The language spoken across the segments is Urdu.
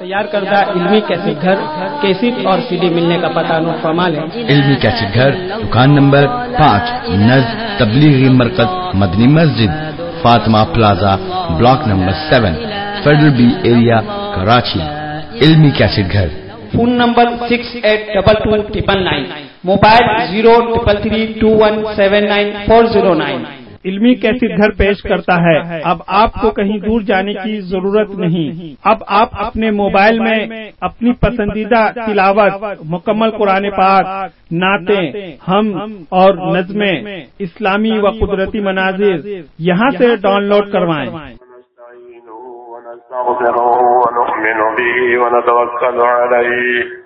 تیار کردہ علمی کیسٹ گھر کیسٹ اور سی ڈی ملنے کا پتہ نوٹ فرما لیں۔ علمی کیسٹ گھر دکان نمبر پانچ نز تبلیغی مرکز Madani Masjid Fatima plaza block number seven federal B area Karachi. Ilmi cassette گھر؟ Phone number six eight double two triple nine mobile zero triple three two one seven nine four zero nine. Ilmi کیسی گھر پیش کرتا ہے۔ اب آپ کو کہیں دور جانے کی ضرورت نہیں۔ اب آپ اپنے موبائل میں اپنی پسندیدہ تلاوت، مکمل قرآن پاک، نعتیں، ہم اور نظمیں، اسلامی و قدرتی مناظر یہاں سے ڈاؤن لوڈ کروائیں ونستغفره ونؤمن به ونتوكل عليه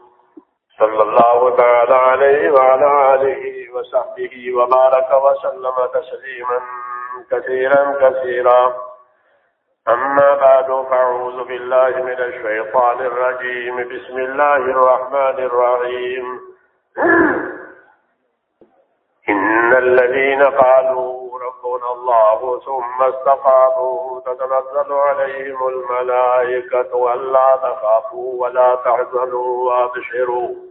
صلى الله تعالى عليه وعلى آله وصحبه وبارك وسلم تسليما كثيرا كثيرا. أما بعد فأعوذ بالله من الشيطان الرجيم. بسم الله الرحمن الرحيم. إن الذين قالوا ربنا الله ثم استقاموا تتنزل عليهم الملائكة ولا تخافوا ولا تحزنوا وأبشروا.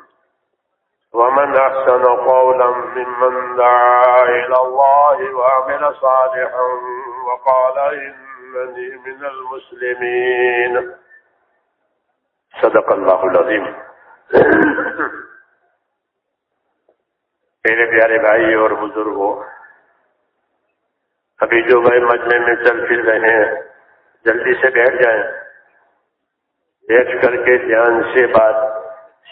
ومن أحسن قولا ممن دعا إلى الله وعمل صالحا وقال إنني من المسلمين. صدق الله العظيم. میرے پیارے بھائی اور بزرگوں ابھی جو بھائی مجمے میں چل پھر رہے ہیں، جلدی سے بیٹھ جائیں۔ بیٹھ کر کے دھیان سے بات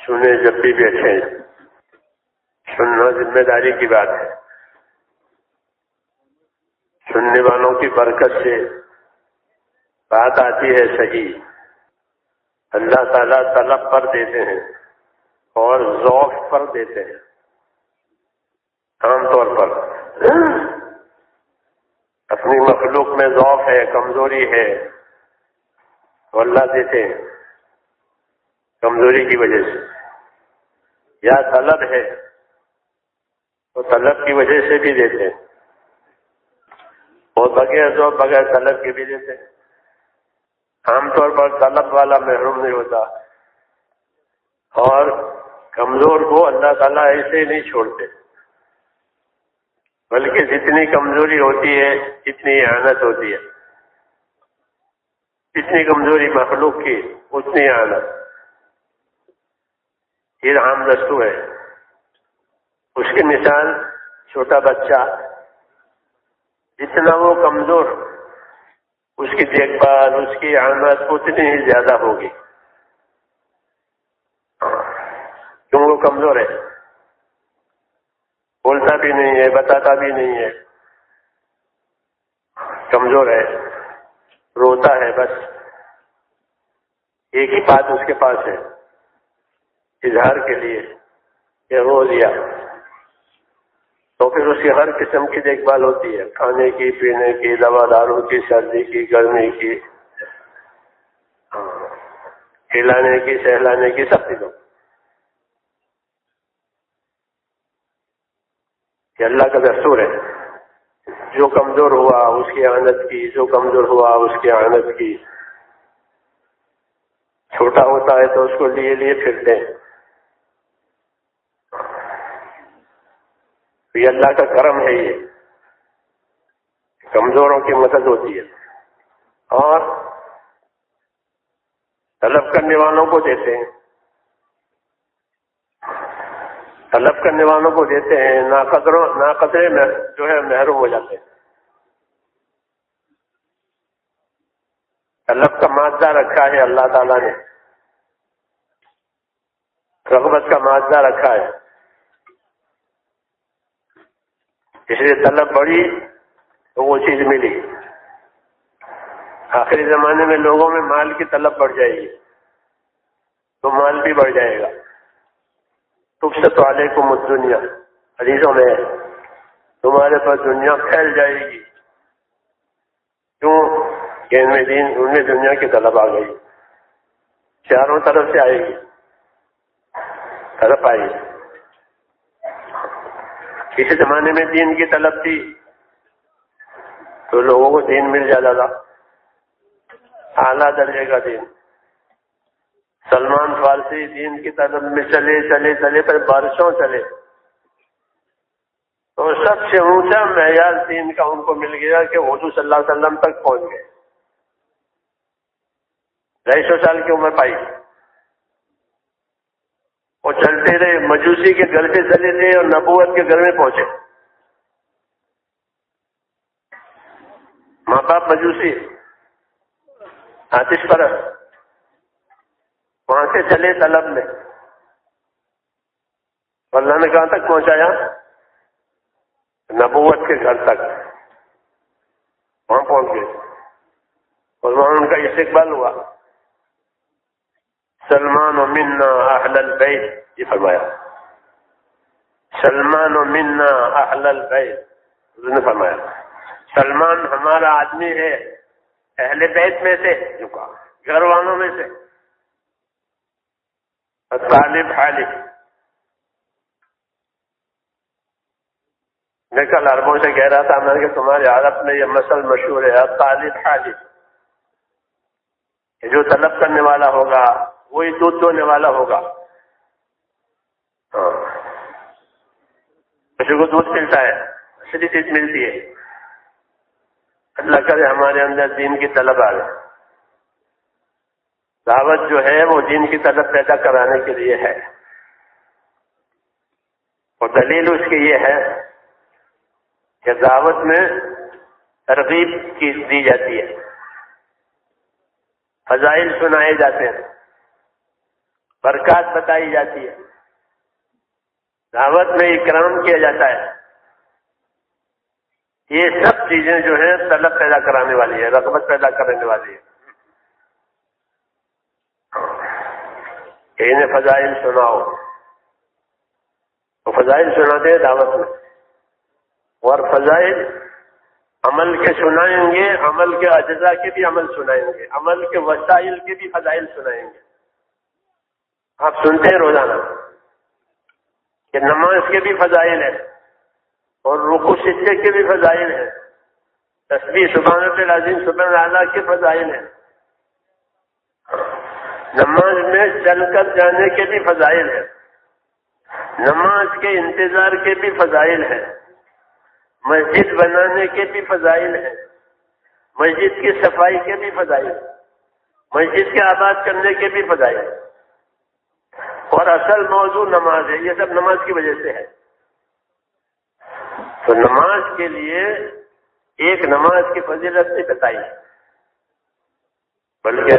سنیں جب بھی بیٹھے سننا ذمہ داری کی بات ہے۔ سننے والوں کی برکت سے بات آتی ہے صحیح۔ اللہ تعالیٰ طلب پر دیتے ہیں اور ذوق پر دیتے ہیں۔ عام طور پر۔ اپنی مخلوق میں ذوق ہے، کمزوری ہے تو اللہ دیتے ہیں۔ کمزوری کی وجہ سے۔ یا طلب ہے۔ تو طلب کی وجہ سے بھی دیتے ہیں۔ اور بغیر ذوق بغیر طلب کے بھی دیتے ہیں۔ عام طور پر طلب والا محروم نہیں ہوتا۔ اور کمزور کو اللہ تعالیٰ ایسے ہی نہیں چھوڑتے۔ بلکہ جتنی کمزوری ہوتی ہے، اتنی احانت ہوتی ہے۔ جتنی کمزوری مخلوق کی، اتنی احانت۔ یہ عام دستو ہے۔ اس کی مثال چھوٹا بچہ، جتنا وہ کمزور، اس کی دیکھ بھال، اس کی آمد اتنی ہی زیادہ ہوگی۔ کیوں وہ کمزور ہے؟ بولتا بھی نہیں ہے، بتاتا بھی نہیں ہے۔ کمزور ہے، روتا ہے بس۔ ایک ہی بات اس کے پاس ہے، اظہار کے لیے کہ رو لیا تو پھر اس کی ہر قسم کی دیکھ بھال ہوتی ہے، کھانے کی، پینے کی، دوا داروں کی، سردی کی، گرمی کی ہاں، کھلانے کی، سہلانے کی، سب چیزوں کہ اللہ کا دستور ہے۔ جو کمزور ہوا، اس کی آنت کی۔ جو کمزور ہوا، اس کی آنت کی۔ چھوٹا ہوتا ہے تو اس کو لیے لیے پھرتے ہیں۔ یہ اللہ کا کرم ہے یہ۔ کمزوروں کی مدد ہوتی ہے۔ اور طلب کرنے والوں کو دیتے ہیں۔ طلب کرنے والوں کو دیتے ہیں۔ نا قدروں نا قدرے جو ہے محروم ہو جاتے ہیں۔ طلب کا مادہ رکھا ہے اللہ تعالیٰ نے۔ رغبت کا مادہ رکھا ہے۔ اس لیے طلب بڑی تو وہ چیز ملی۔ آخری زمانے میں لوگوں میں مال کی طلب بڑھ جائے گی۔ تو مال بھی بڑھ جائے گا۔ والے کو مت دنیا عزیزوں میں، تمہارے پاس دنیا پھیل جائے گی۔ کیوں؟ کہ ان میں دین، ان میں دنیا کی طلب آ گئی۔ چاروں طرف سے آئے گی۔ طرف آئے گی۔ کسی زمانے میں دین کی طلب تھی تو لوگوں کو دین مل جاتا تھا۔ اعلیٰ درجے کا دین۔ سلمان فارسی دین کی طلب میں چلے چلے چلے، پر بارشوں چلے۔ تو سب سے اونچا معیار دین کا ان کو مل گیا کہ اردو صلی اللہ علیہ وسلم تک پہنچ گئے۔ ڈھائی سو سال کی عمر پائی۔ وہ چلتے رہے، مجوسی کے گھر پہ چلے تھے اور نبوت کے گھر میں پہنچے۔ ماں باپ مجوسی، آتش پرس وہاں سے چلے طلب میں۔ اللہ نے کہاں تک پہنچایا؟ نبوت کے گھر تک۔ وہاں پہنچ گئے۔ اور وہاں ان کا استقبال ہوا۔ سلمان و منا اہل البیت۔ یہ فرمایا۔ سلمان و منا اہل البیت۔ نے فرمایا۔ سلمان ہمارا آدمی ہے اہل بیت میں سے۔ جو کہا۔ گھر والوں میں سے۔ طالب حالف میں کل عربوں سے کہہ رہا تھا، میں کہ تمہارے عرب میں یہ مسل مشہور ہے، طالب حالف جو طلب کرنے والا ہوگا وہی دودھ دونے والا ہوگا۔ ہاں۔ کو دودھ ملتا ہے۔ اصلی چیز ملتی ہے۔ اللہ کرے ہمارے اندر دین کی طلب آ گئے دعوت جو ہے وہ دین کی طلب پیدا کرانے کے لیے ہے۔ اور دلیل اس کی یہ ہے کہ دعوت میں ترغیب کی دی جاتی ہے۔ فضائل سنائے جاتے ہیں۔ برکات بتائی جاتی ہے۔ دعوت میں اکرام کیا جاتا ہے۔ یہ سب چیزیں جو ہیں طلب پیدا کرانے والی ہے رغبت پیدا کرنے والی ہے انہیں فضائل سناؤ۔ تو فضائل سناتے ہیں دعوت میں۔ اور فضائل عمل کے سنائیں گے، عمل کے اجزاء کے بھی عمل سنائیں گے، عمل کے وسائل کے بھی فضائل سنائیں گے۔ آپ سنتے ہیں روزانہ کہ نماز کے بھی فضائل ہیں اور رکو سچے کے بھی فضائل ہیں۔ تصویر سبحان العظیم، سبحان اللہ کے فضائل ہیں۔ نماز میں چل کر جانے کے بھی فضائل ہیں۔ نماز کے انتظار کے بھی فضائل ہیں۔ مسجد بنانے کے بھی فضائل ہیں۔ مسجد کی صفائی کے بھی فضائل مسجد کے آباد کرنے کے بھی فضائل ہیں۔ اور اصل موضوع نماز ہے، یہ سب نماز کی وجہ سے ہے۔ تو نماز کے لیے ایک نماز کی فضیلت نہیں بتائی۔ بلکہ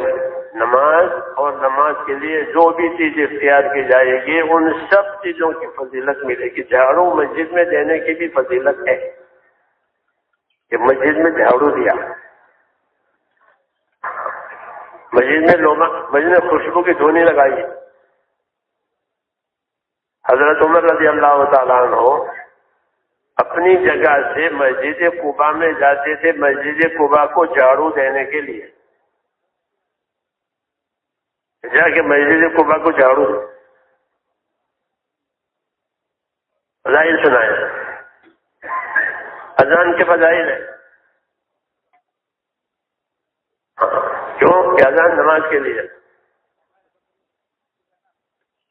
نماز اور نماز کے لیے جو بھی چیز اختیار کی جائے گی، ان سب چیزوں کی فضیلت ملے گی۔ جھاڑو مسجد میں دینے کی بھی فضیلت ہے کہ مسجد میں جھاڑو دیا۔ مسجد میں لوگ مسجد میں خوشبو کی دھونی لگائی۔ حضرت عمر رضی اللہ تعالیٰ عنہ اپنی جگہ سے مسجد قبا میں جاتے تھے مسجد قبا کو جھاڑو دینے کے لیے۔ جا کے مسجد قبا کو جھاڑو۔ فضائل سنائے۔ اذان کے فضائل ہے کیوں؟ کہ اذان نماز کے لیے۔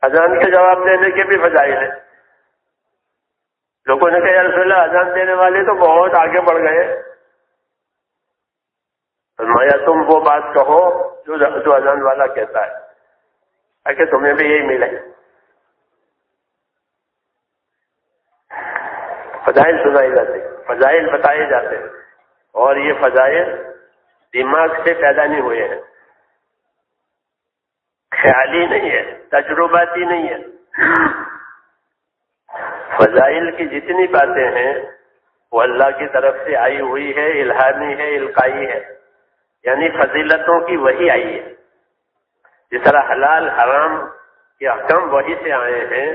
اذان کے جواب دینے کے بھی فضائل ہیں۔ لوگوں نے کہا رسول اللہ، اذان دینے والے تو بہت آگے بڑھ گئے۔ فرمایا، تم وہ بات کہو جو جو اذان والا کہتا ہے۔ تاکہ تمہیں بھی یہی ملے۔ فضائل سنائے جاتے فضائل بتائے جاتے ہیں۔ اور یہ فضائل دماغ سے پیدا نہیں ہوئے ہیں۔ خیالی نہیں ہے۔ تجرباتی نہیں ہے۔ فضائل کی جتنی باتیں ہیں، وہ اللہ کی طرف سے آئی ہوئی ہے، الہامی ہے، القائی ہے۔ یعنی فضیلتوں کی وہی آئی ہے۔ جس طرح حلال، حرام کے حکم وہی سے آئے ہیں،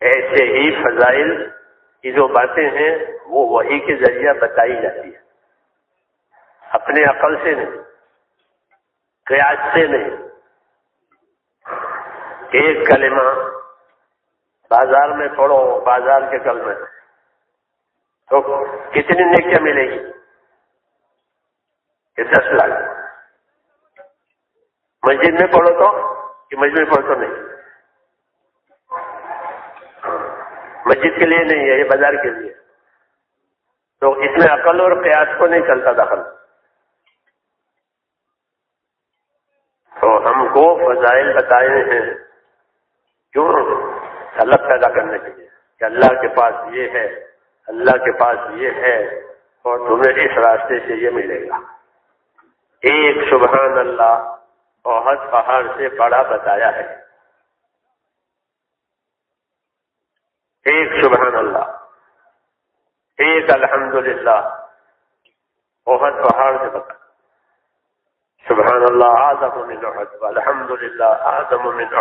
ایسے ہی فضائل کی جو باتیں ہیں، وہ وہی کے ذریعہ بتائی جاتی ہے اپنے عقل سے نہیں، قیاس سے نہیں۔ ایک کلمہ بازار میں پڑھو، بازار کے کل میں۔ تو کتنی نیکیاں ملے گی؟ کہ دس لاکھ۔ مسجد میں پڑھو تو، کہ مسجد میں پڑھو تو نہیں؟ ہاں۔ مسجد کے لیے نہیں ہے، یہ بازار کے لیے۔ تو اس میں عقل اور قیاس کو نہیں چلتا دخل تو ہم کو فضائل بتائے ہیں۔ کیوں طلب پیدا کرنے کے لیے کہ اللہ کے پاس یہ ہے، اللہ کے پاس یہ ہے اور تمہیں اس راستے سے یہ ملے گا۔ ایک سبحان اللہ اور پہاڑ سے بڑا بتایا ہے۔ ایک سبحان اللہ، ایک الحمد للہ بہت پہاڑ سے بتا سبحان اللہ، آدم من الحمد للہ آدم من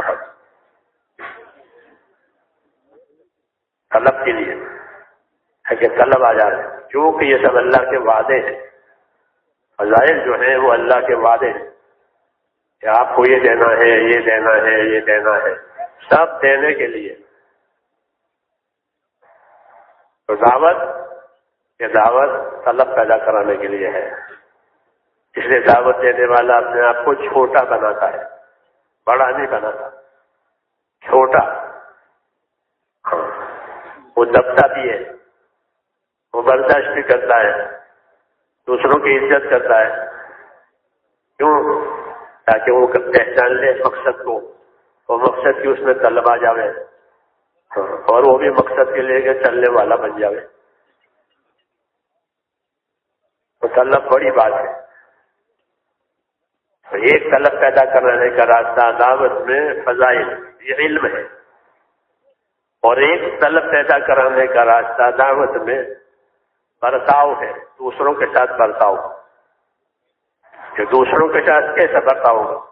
طلب کے لیے۔ ہے کہ طلب آ جائے کیونکہ یہ سب اللہ کے وعدے ہیں۔ فضائل جو ہیں وہ اللہ کے وعدے ہیں۔ کہ آپ کو یہ دینا ہے، یہ دینا ہے، یہ دینا ہے۔ سب دینے کے لیے۔ تو دعوت یہ دعوت طلب پیدا کرانے کے لیے ہے۔ اس لیے دعوت دینے والا اپنے آپ کو چھوٹا بناتا ہے۔ بڑا نہیں بناتا۔ چھوٹا۔ وہ دبتا بھی ہے، وہ برداشت بھی کرتا ہے، دوسروں کی عزت کرتا ہے۔ کیوں؟ تاکہ وہ پہچان لے مقصد کو، وہ مقصد کی اس میں طلب آ جاوے۔ اور وہ بھی مقصد کے لے کے چلنے والا بن جاوے۔ تو طلب بڑی بات ہے۔ ایک طلب پیدا کرنے کا راستہ دعوت میں فضائل، یہ علم ہے۔ اور ایک طلب پیدا کرانے کا راستہ دعوت میں برتاؤ ہے دوسروں کے ساتھ برتاؤ۔ کہ دوسروں کے ساتھ کیسا برتاؤ؟ ہوگا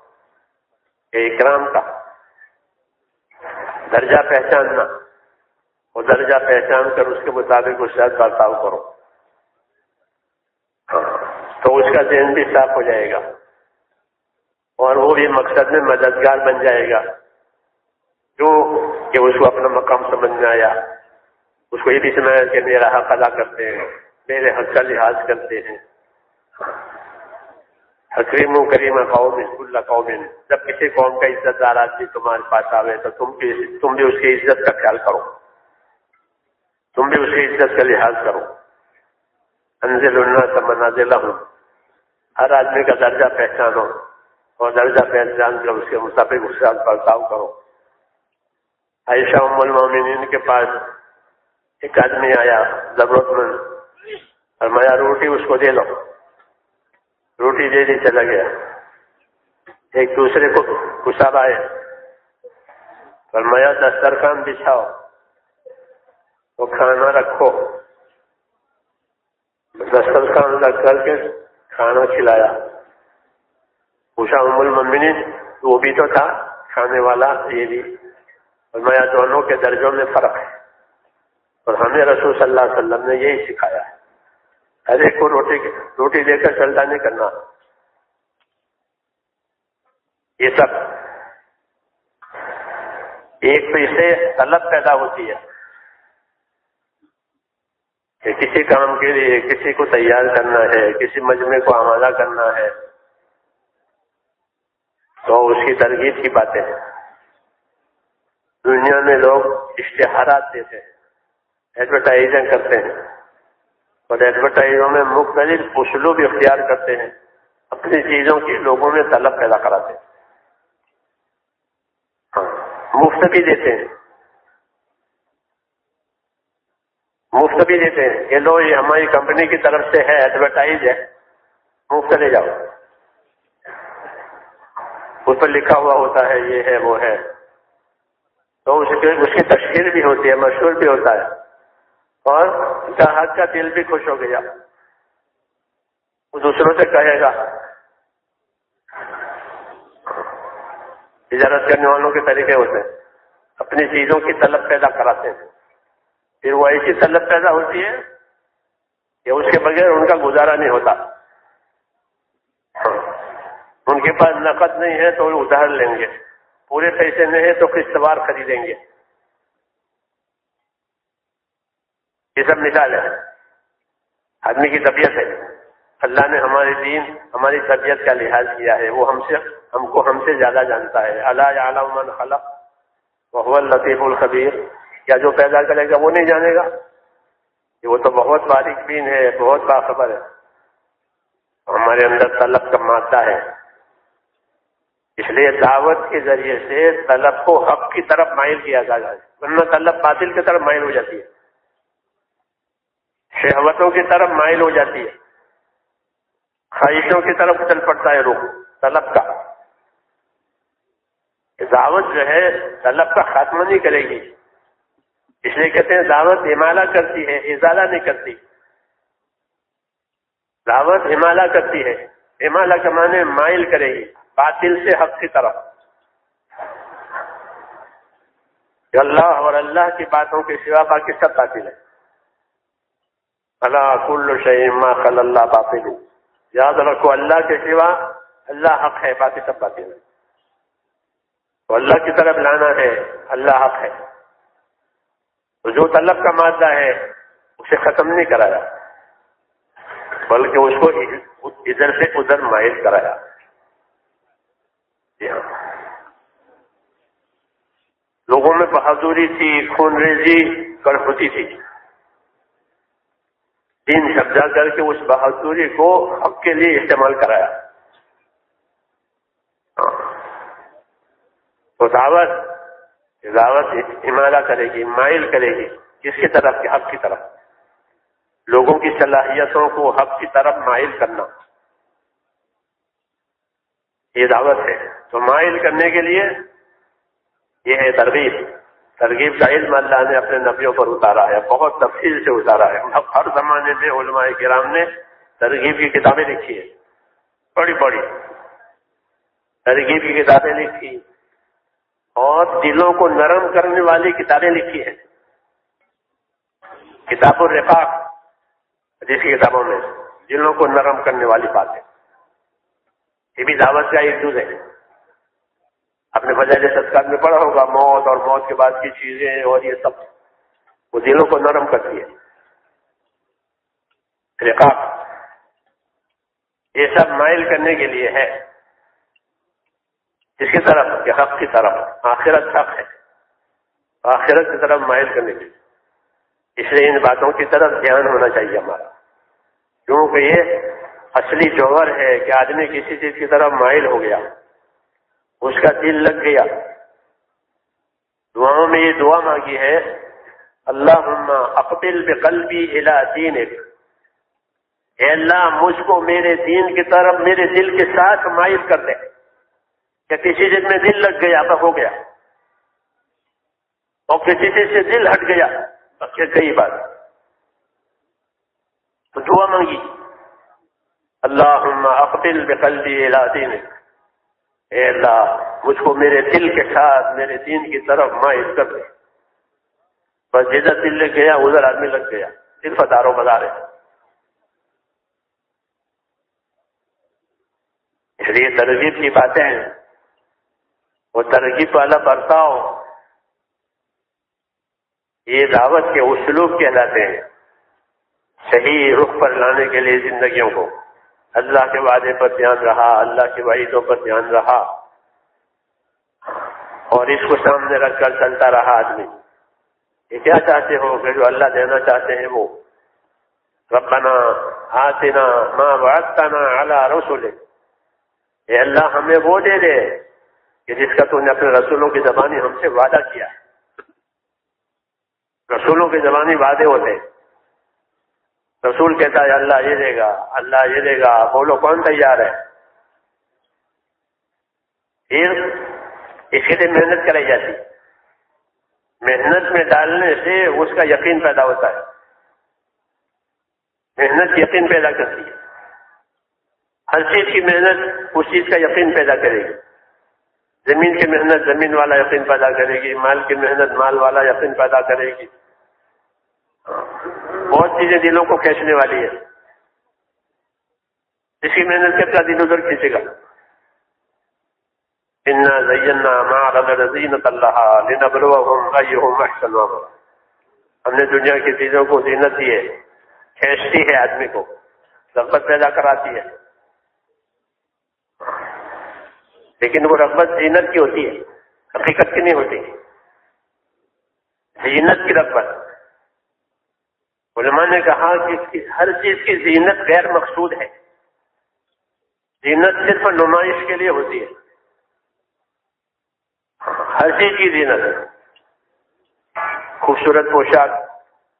کہ اکرام کا۔ درجہ پہچاننا۔ وہ درجہ پہچان کر اس کے مطابق اس ساتھ برتاؤ کرو۔ ہاں، تو اس کا ذہن بھی صاف ہو جائے گا۔ اور وہ بھی مقصد میں مددگار بن جائے گا۔ جو کہ اس کو اپنا مقام سمجھ میں آیا۔ اس کو یہ بھی سنا کہ میرا حق ادا کرتے ہیں، میرے حق کا لحاظ کرتے ہیں۔ حکریم و کریم قوم اسکول اللہ قوم، جب کسی قوم کا عزت دار آدمی تمہارے پاس آوے تو تم بھی تم بھی اس کی عزت کا خیال کرو۔ تم بھی اس کی عزت کا لحاظ کرو۔ انزل اللہ سے منازلہ ہوں ہر آدمی کا درجہ پہچانو اور درجہ پہچان کر اس کے مطابق اس سے برتاؤ کرو۔ عائشہ ام المومنین کے پاس ایک آدمی آیا ضرورت مند اور روٹی اس کو دے لو۔ روٹی دے دی، چلا گیا۔ ایک دوسرے کو گساب آئے اور میا دسترخوان بچھاؤ، وہ کھانا رکھو۔ دسترخوان رکھ کر کے کھانا کھلایا۔ پوچھا، ام المومنین، وہ بھی تو تھا، کھانے والا، یہ بھی۔ فرمایا دونوں کے درجوں میں فرق ہے۔ اور ہمیں رسول صلی اللہ علیہ وسلم نے یہی سکھایا ہے۔ ہر ایک کو روٹی روٹی دے کر چلتا نہیں کرنا یہ سب۔ ایک تو اسے طلب پیدا ہوتی ہے کہ کسی کام کے لیے کسی کو تیار کرنا ہے، کسی مجمع کو آمادہ کرنا ہے۔ تو اس کی ترغیب کی باتیں ہیں۔ دنیا میں لوگ اشتہارات دیتے ہیں ایڈورٹائزنگ کرتے ہیں۔ اور ایڈورٹائزوں میں مختلف اسلوب اختیار کرتے ہیں، اپنی چیزوں کی لوگوں میں طلب پیدا کراتے ہیں۔ ہاں مفت بھی دیتے ہیں۔ مفت بھی دیتے ہیں۔ کہ لو یہ ہماری کمپنی کی طرف سے ہے ایڈورٹائز ہے۔ مفت لے جاؤ۔ اس پر لکھا ہوا ہوتا ہے، یہ ہے، وہ ہے۔ تو اس کی اس کی تشہیر بھی ہوتی ہے، مشہور بھی ہوتا ہے۔ اور گاہک کا دل بھی خوش ہو گیا۔ وہ دوسروں سے کہے گا، تجارت کرنے والوں کے طریقے ہوتے ہیں۔ اپنی چیزوں کی طلب پیدا کراتے ہیں۔ پھر وہ ایسی طلب پیدا ہوتی ہے کہ اس کے بغیر ان کا گزارا نہیں ہوتا۔ ہاں، ان کے پاس نقد نہیں ہے تو وہ ادھار لیں گے۔ پورے پیسے نہیں ہے تو قسط وار خریدیں گے۔ یہ سب مثال ہے۔ آدمی کی طبیعت ہے۔ اللہ نے ہمارے دین، ہماری طبیعت کا لحاظ کیا ہے۔ وہ ہم سے، ہم کو ہم سے زیادہ جانتا ہے۔ اللہ عالم من خلق وہ لطیف الخبیر۔ کیا جو پیدا کرے گا وہ نہیں جانے گا۔ وہ تو بہت باریک بین ہے، بہت باخبر ہے۔ ہمارے اندر طلب کا مادہ ہے۔ اس لیے دعوت کے ذریعے سے طلب کو حق کی طرف مائل کیا جائے ورنہ طلب باطل کی طرف مائل ہو جاتی ہے۔ شہوتوں کی طرف مائل ہو جاتی ہے۔ خواہشوں کی طرف چل پڑتا ہے رخ، طلب کا۔ دعوت جو ہے، طلب کا خاتمہ نہیں کرے گی۔ اس لیے کہتے ہیں، دعوت ہمالا کرتی ہے ازالہ نہیں کرتی۔ دعوت ہمالا کرتی ہے۔ ہمالا کے معنی مائل کرے گی۔ باطل سے حق کی طرف۔ اللہ اور اللہ کی باتوں کے سوا باقی سب باطل ہے اللہ کل شیما خل اللہ باطل۔ یاد رکھو اللہ کے سوا اللہ حق ہے، باقی سب باطل ہے تو اللہ کی طرف لانا ہے، اللہ حق ہے۔ تو جو طلب کا مادہ ہے، اسے ختم نہیں کرایا۔ بلکہ اس کو ادھر سے ادھر مائل کرایا جی ہاں لوگوں میں بہادری تھی، خون ریزی کر ہوتی تھی۔ تین سبزہ کر کے اس بہادری کو حق کے لیے استعمال کرایا۔ تو دعوت دعوت ہمالا کرے گی، مائل کرے گی، کس کی طرف؟ حق کی طرف۔ لوگوں کی صلاحیتوں کو حق کی طرف مائل کرنا۔ یہ دعوت ہے۔ تو مائل کرنے کے لیے یہ ہے ترغیب۔ ترغیب کا علم اللہ نے اپنے نبیوں پر اتارا ہے، بہت تفصیل سے اتارا ہے۔ اب ہر زمانے میں علماء کرام نے ترغیب کی کتابیں لکھی ہے بڑی بڑی ترغیب کی کتابیں لکھی۔ اور دلوں کو نرم کرنے والی کتابیں لکھی ہیں۔ کتاب الرفاق جیسی کتابوں میں۔ دلوں کو نرم کرنے والی باتیں۔ یہ بھی دعوت کا ایک جز ہے۔ اپنے بجائے ستکار میں پڑا ہوگا، موت اور موت کے بعد کی چیزیں اور یہ سب وہ دلوں کو نرم کرتی ہے رقاب۔ یہ سب مائل کرنے کے لیے ہے۔ اس کی طرف کہ حق کی طرف۔ آخرت حق ہے۔ آخرت کی طرف مائل کرنے کے لیے۔ اس لیے ان باتوں کی طرف دھیان ہونا چاہیے ہمارا۔ کیونکہ یہ اصلی جوہر ہے کہ آدمی کسی چیز کی طرف مائل ہو گیا۔ اس کا دل لگ گیا۔ دعاؤں میں یہ دعا مانگی ہے اللہ اقبل بقلبی الى دینک۔ اے اللہ، مجھ کو میرے دین کی طرف، میرے دل کے ساتھ مائل کر دے۔ کہ کسی چیز میں دل لگ گیا؟ تو ہو گیا۔ اور کسی چیز سے دل ہٹ گیا۔ کئی بار تو دعا مانگی۔ اللہ اقبل بقلبی الى دینک۔ اے اللہ، مجھ کو میرے دل کے ساتھ، میرے دین کی طرف مائل کر دے۔ بس جدھر دل لے گیا، ادھر آدمی لگ گیا۔ صرف اداروں بازار ہے اس لیے ترغیب کی باتیں ہیں۔ وہ ترغیب والا برتاؤ یہ دعوت کے اسلوب کہلاتے ہیں۔ صحیح رخ پر لانے کے لیے زندگیوں کو۔ اللہ کے وعدے پر دھیان رہا، اللہ کے وعیدوں پر دھیان رہا۔ اور اس کو سامنے رکھ کر چلتا رہا آدمی۔ یہ کیا چاہتے ہو کہ جو اللہ دینا چاہتے ہیں وہ؟ ربنا آتنا ماں وعدتنا علی رسول اے اللہ، ہمیں وہ دے دے کہ جس کا تو نے اپنے رسولوں کی زبانی ہم سے وعدہ کیا۔ رسولوں کی زبانی وعدے ہوتے رسول کہتا ہے، اللہ یہ دے گا، اللہ یہ دے گا۔ بولو کون تیار ہے پھر اس کے لیے محنت کرائی جاتی۔ محنت میں ڈالنے سے اس کا یقین پیدا ہوتا ہے۔ محنت یقین پیدا کرتی ہے۔ ہر چیز کی محنت اس چیز کا یقین پیدا کرے گی۔ زمین کی محنت زمین والا یقین پیدا کرے گی، مال کی محنت مال والا یقین پیدا کرے گی۔ چیزیں دلوں کو کھینچنے والی ہے اس کی محنت کرتا دل ادھر کھینچے گا۔ ہم نے دنیا کی چیزوں کو زینت دی ہے، کھینچتی ہے آدمی کو، رغبت پیدا کراتی ہے۔ لیکن وہ رغبت زینت کی ہوتی ہے، حقیقت کی نہیں ہوتی۔ زینت کی رغبت۔ علماء نے کہا کہ ہر چیز کی زینت غیر مقصود ہے۔ زینت صرف نمائش کے لیے ہوتی ہے۔ ہر چیز کی زینت خوبصورت پوشاک،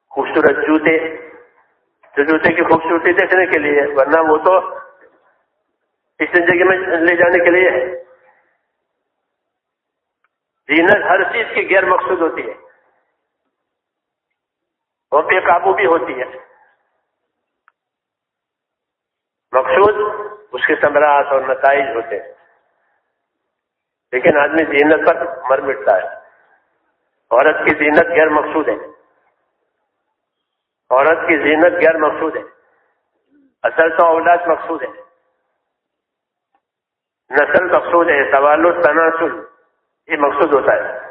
خوبصورت جوتے۔ جو جوتے کی خوبصورتی دیکھنے کے لیے، ورنہ وہ تو اس زندگی میں لے جانے کے لیے ہے۔ زینت ہر چیز کی غیر مقصود ہوتی ہے۔ اور بے قابو بھی ہوتی ہے۔ مقصود اس کے ثمرات اور نتائج ہوتے ہیں۔ لیکن آدمی زینت پر مر مٹتا ہے۔ عورت کی زینت غیر مقصود ہے۔ عورت کی زینت غیر مقصود ہے۔ اصل تو اولاد مقصود ہے۔ نسل مقصود ہے۔ سوال و تناسل یہ مقصود ہوتا ہے۔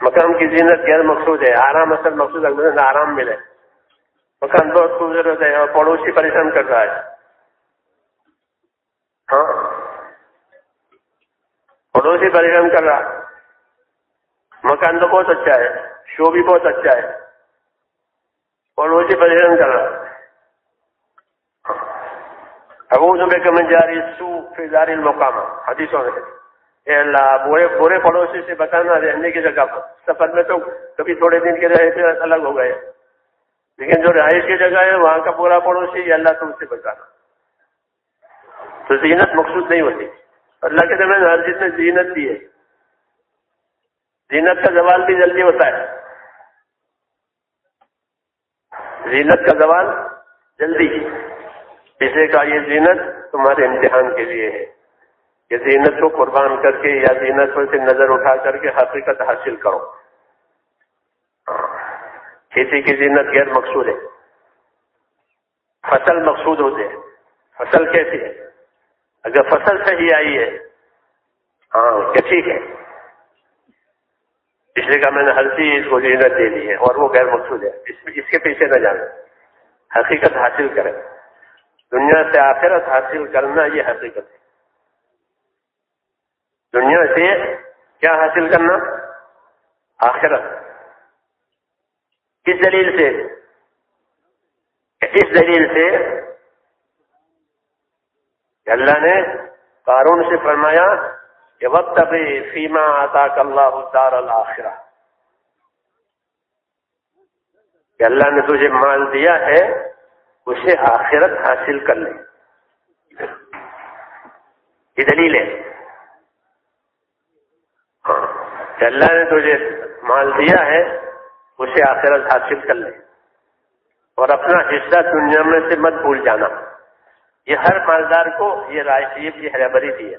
مکان کی زینت غیر مقصود ہے، آرام اصل مقصود ہے آرام ملے مکان بہت خوبصورت ہے اور پڑوسی پریشان کر رہا ہے۔ ہاں۔ پڑوسی پریشان کر رہا۔ مکان تو بہت اچھا ہے، شو بھی بہت اچھا ہے۔ پڑوسی پریشان کر رہا۔ ہاں۔ ابو صبح کمن جاری سو فضاری المقام حدیثوں میں اے اللہ برے برے پڑوسی سے بتانا رہنے کی جگہ پر۔ سفر میں تو کبھی تھوڑے دن کے رہے تھے، الگ ہو گئے۔ لیکن جو رہائش کی جگہ ہے، وہاں کا پورا پڑوسی، یہ اللہ تم سے بچانا۔ تو زینت مقصود نہیں ہوتی۔ اللہ کے درمیان ہر چیز میں زینت دی ہے۔ زینت کا زوال بھی جلدی ہوتا ہے۔ زینت کا زوال جلدی۔ اسے کا یہ زینت تمہارے امتحان کے لیے ہے۔ یہ زینت کو قربان کر کے یا زینت پر سے نظر اٹھا کر کے حقیقت حاصل کرو۔ کھیتی کی زینت غیر مقصود ہے۔ فصل مقصود ہوتے ہیں۔ فصل کیسی ہے؟ اگر فصل صحیح آئی ہے ہاں کہ ٹھیک ہے۔ پچھلے کا میں نے ہر چیز کو زینت دے دی ہے اور وہ غیر مقصود ہے۔ اس کے پیچھے نہ جانا۔ حقیقت حاصل کریں۔ دنیا سے آخرت حاصل کرنا یہ حقیقت ہے۔ دنیا سے کیا حاصل کرنا؟ آخرت۔ کس دلیل سے؟ اس دلیل سے؟ کہ اللہ نے قارون سے فرمایا کہ وقت ابھی فیما آتا اللہ دار الآخرہ کہ اللہ نے تجھے مال دیا ہے، اسے آخرت حاصل کر لے۔ یہ دلیل ہے۔ ہاں۔ کہ اللہ نے تجھے مال دیا ہے، اسے آخرت حاصل کر لے۔ اور اپنا حصہ دنیا میں سے مت بھول جانا۔ یہ ہر مالدار کو یہ رائے یہ ہرابری دی ہے۔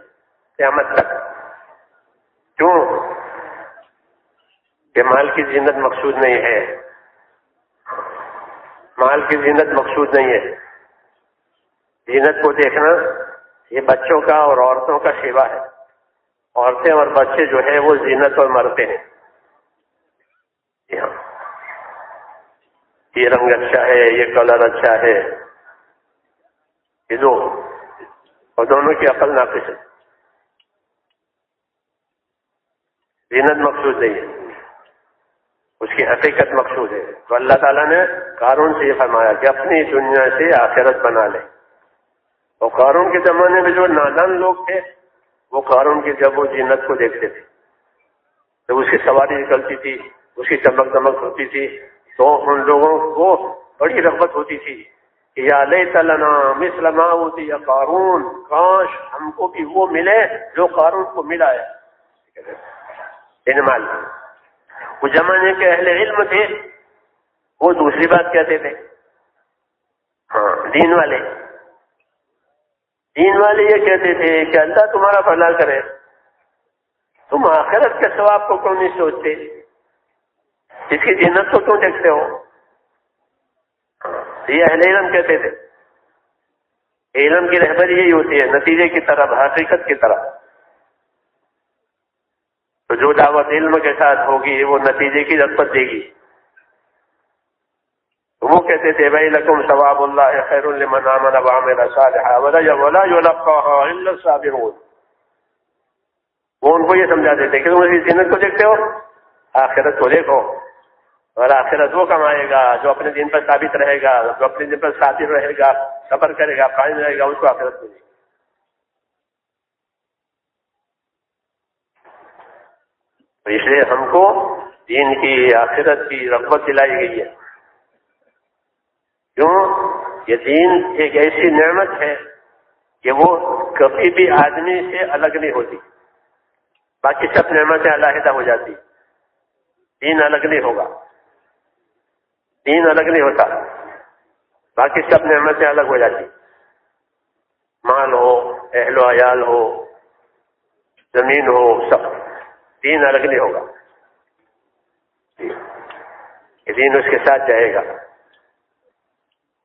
قیامت تک۔ کیوں؟ کہ مال کی زینت مقصود نہیں ہے۔ مال کی زینت مقصود نہیں ہے۔ زینت کو دیکھنا یہ بچوں کا اور عورتوں کا سیوا ہے۔ عورتیں اور بچے جو ہے وہ زینت اور مرتے ہیں۔ جی ہاں۔ یہ رنگ اچھا ہے، یہ کلر اچھا ہے۔ یہ دو۔ اور دونوں کی عقل ناقص ہے۔ زینت مقصود نہیں ہے۔ اس کی حقیقت مقصود ہے۔ تو اللہ تعالیٰ نے قارون سے یہ فرمایا کہ اپنی دنیا سے آخرت بنا لے۔ اور قارون کے زمانے میں جو نادان لوگ تھے وہ قارون کی جب وہ زینت کو دیکھتے تھے۔ جب اس کی سواری نکلتی تھی، اس کی چمک دمک ہوتی تھی، تو ان لوگوں کو بڑی رغبت ہوتی تھی کہ یا لے تلنا مسلم ہوتی یا قارون، کاش ہم کو بھی وہ ملے جو قارون کو ملا ہے۔ انمال وہ زمانے کے اہل علم تھے، وہ دوسری بات کہتے تھے۔ ہاں دین والے۔ دین والے یہ کہتے تھے کہ اللہ تمہارا بھلا کرے۔ تم آخرت کے ثواب کو کیوں نہیں سوچتے؟ اس کی جنت کو کیوں دیکھتے ہو؟ یہ اہل علم کہتے تھے۔ علم کی رہبری یہی ہوتی ہے، نتیجے کی طرف، حقیقت کی طرف۔ تو جو دعوت علم کے ساتھ ہوگی، وہ نتیجے کی رغبت دے گی۔ وہ کہتے تھے، بھائی لکم ثواب اللہ خیر المن امن وامن صالحا ولا يلقاها الا الصابرون. وہ ان کو یہ سمجھا دیتے کہ تم اس جنت کو دیکھتے ہو، آخرت کو دیکھو، اور آخرت وہ کمائے گا جو اپنے دن پر ثابت رہے گا، جو اپنے دن پر ثابت رہے گا، صبر کرے گا، قائم رہے گا اس کو آخرت کو اس لیے ہم کو دین کی آخرت کی رغبت دلائی گئی ہے۔ کیوں؟ یہ دین ایک ایسی نعمت ہے کہ وہ کبھی بھی آدمی سے الگ نہیں ہوتی۔ باقی سب نعمتیں علیحدہ ہو جاتی۔ دین الگ نہیں ہوگا۔ دین الگ نہیں ہوتا۔ باقی سب نعمتیں الگ ہو جاتی۔ مال ہو، اہل و عیال ہو، زمین ہو، سب۔ دین الگ نہیں ہوگا۔ جی۔ دین اس کے ساتھ جائے گا۔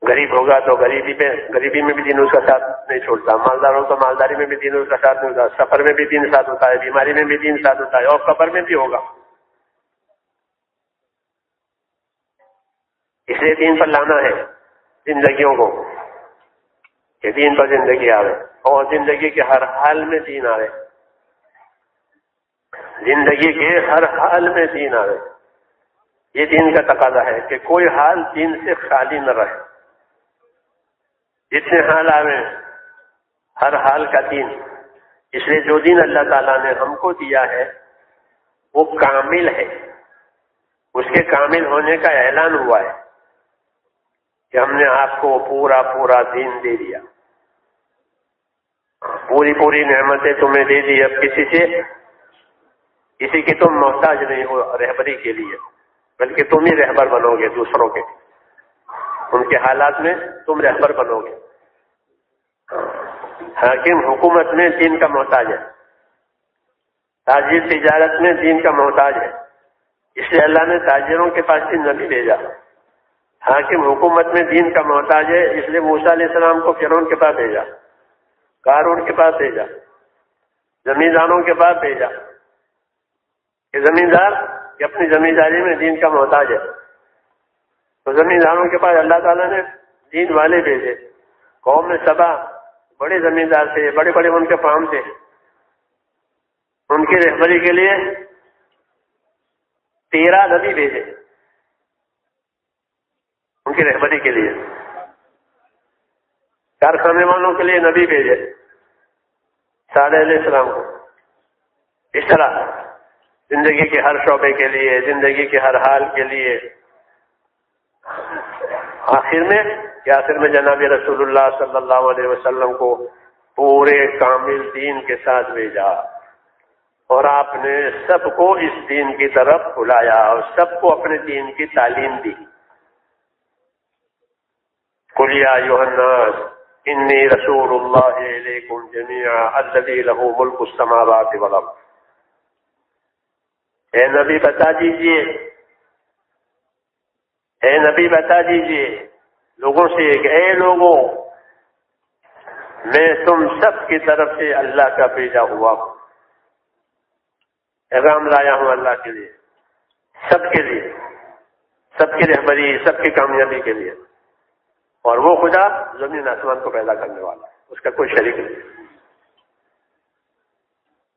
غریب ہوگا تو غریبی پہ غریبی میں بھی دین اس کا ساتھ نہیں چھوڑتا۔ مالدار ہو تو مالداری میں بھی دین اس کا ساتھ نہیں ہوتا۔ سفر میں بھی دین ساتھ ہوتا ہے، بیماری میں بھی دین ساتھ ہوتا ہے اور قبر میں بھی ہوگا۔ اس لیے دین پر لانا ہے زندگیوں کو۔ کہ دین پر زندگی آ رہے اور زندگی کے ہر حال میں دین آ رہے زندگی کے ہر حال میں دین آ رہے یہ دین کا تقاضا ہے کہ کوئی حال دین سے خالی نہ رہے۔ جتنے حال آئے ہر حال کا دین۔ اس لیے جو دین اللہ تعالیٰ نے ہم کو دیا ہے، وہ کامل ہے۔ اس کے کامل ہونے کا اعلان ہوا ہے کہ ہم نے آپ کو پورا پورا دین دے دیا۔ پوری پوری نعمتیں تمہیں دے دی، اب کسی سے، کسی کی تم محتاج نہیں ہو رہبری کے لیے، بلکہ تم ہی رہبر بنو گے دوسروں کے۔ ان کے حالات میں تم رہبر بنو گے۔ حاکم حکومت میں دین کا محتاج ہے۔ تاجر تجارت میں دین کا محتاج ہے۔ اس لیے اللہ نے تاجروں کے پاس دین نبی بھیجا۔ حاکم حکومت میں دین کا محتاج ہے، اس لیے موسا علیہ السلام کو فرون کے پاس بھیجا۔ کارون کے پاس بھیجا۔ زمینداروں کے پاس بھیجا۔ کہ زمیندار اپنی زمینداری میں دین کا محتاج ہے۔ تو زمینداروں کے پاس اللہ تعالیٰ نے دین والے بھیجے۔ قوم میں سبا، بڑے زمیندار تھے، بڑے بڑے ان کے فارم تھے۔ ان کی رہبری کے لیے تیرہ نبی بھیجے۔ ان کی رہبری کے لیے۔ کارخانے والوں کے لیے نبی بھیجے۔ سارے علیہ السلام کو۔ اس طرح زندگی کے ہر شعبے کے لیے، زندگی کے ہر حال کے لیے۔ آخر میں کہ آخر میں جناب رسول اللہ صلی اللہ علیہ وسلم کو پورے کامل دین کے ساتھ بھیجا اور آپ نے سب کو اس دین کی طرف بلایا اور سب کو اپنے دین کی تعلیم دی۔ کلیا یوحناس انی رسول اللہ علیکم جميعا الذي له ملک السماوات والارض۔ اے نبی، بتا دیجیے اے نبی بتا دیجیے، لوگوں سے کہ اے لوگوں، میں تم سب کی طرف سے اللہ کا بھیجا ہوا ہوں۔ پیغام لایا ہوں اللہ کے لیے، سب کے لیے، سب کی رہبری، سب کی کامیابی کے لیے۔ اور وہ خدا زمین آسمان کو پیدا کرنے والا ہے، اس کا کوئی شریک نہیں۔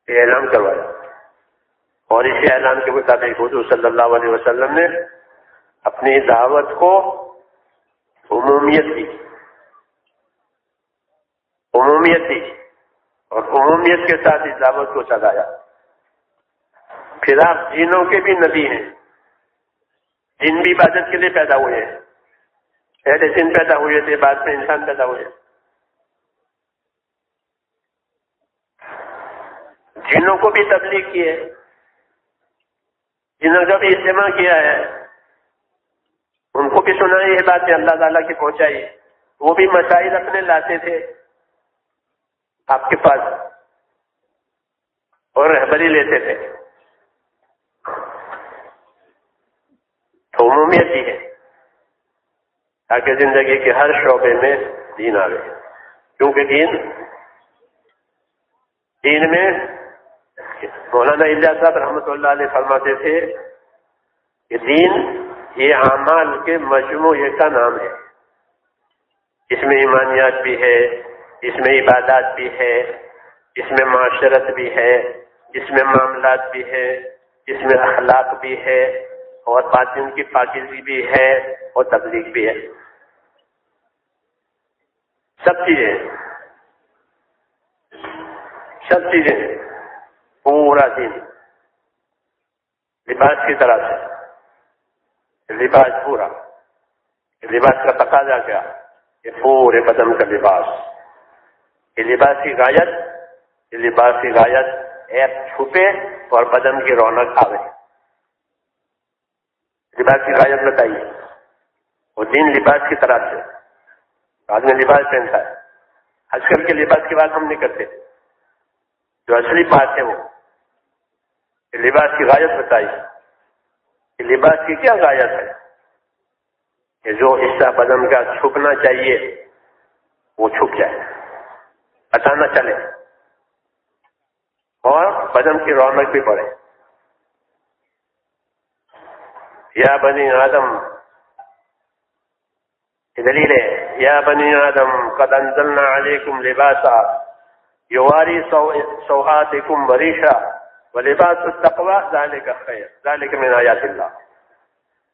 یہ اعلان کروایا۔ اور اسی اعلان کے مطابق حضور صلی اللہ علیہ وسلم نے اپنی دعوت کو عمومیت دی عمومیت دی اور عمومیت کے ساتھ اس دعوت کو چلایا۔ پھر آپ جینوں کے بھی نبی ہیں۔ جن بھی عبادت کے لیے پیدا ہوئے ہیں۔ پہلے جن پیدا ہوئے تھے، بعد میں انسان پیدا ہوئے۔ جنوں کو بھی تبلیغ کی ہے۔ جنہوں کا بھی اجتماع کیا ہے۔ ان کو بھی سنا یہ بات اللہ تعالیٰ کی پہنچائی۔ وہ بھی مسائل اپنے لاتے تھے۔ آپ کے پاس اور رہبری لیتے تھے۔ تو عمومیت ہی ہے تاکہ زندگی کے ہر شعبے میں دین آ گئے کیونکہ دین دین میں مولانا اللہ صاحب رحمۃ اللہ علیہ فرماتے تھے کہ دین یہ اعمال کے مجموعے کا نام ہے۔ اس میں ایمانیات بھی ہے، اس میں عبادات بھی ہے، اس میں معاشرت بھی ہے، اس میں معاملات بھی ہے، اس میں اخلاق بھی ہے، اور باطن کی پاکیزگی بھی ہے اور تبلیغ بھی ہے۔ سب چیزیں سب چیزیں پورا دن لباس کی طرح سے۔ لباس پورا۔ لباس کا تقاضا کیا؟ یہ پورے بدن کا لباس۔ یہ لباس کی غایت، یہ لباس کی غایت ایپ چھپے اور بدن کی رونق آ لباس کی غایت بتائیے۔ وہ دن لباس کی طرح سے۔ آدمی لباس پہنتا ہے۔ آج کل کے لباس کی بات ہم نہیں کرتے۔ جو اصلی بات ہے وہ۔ لباس کی غایت بتائی کہ لباس کی کیا غایت ہے؟ کہ جو حصہ بدن کا چھپنا چاہیے، وہ چھپ جائے۔ پتا نہ چلے۔ اور بدن کی رونق بھی بڑھے۔ یا بنی آدم دلیل ہے۔ یا بنی آدم، قد انزلنا علیکم لباسا یواری سوہاتکم وریشا۔ ولباس التقوى ذلك خیر ذلك من آیات اللہ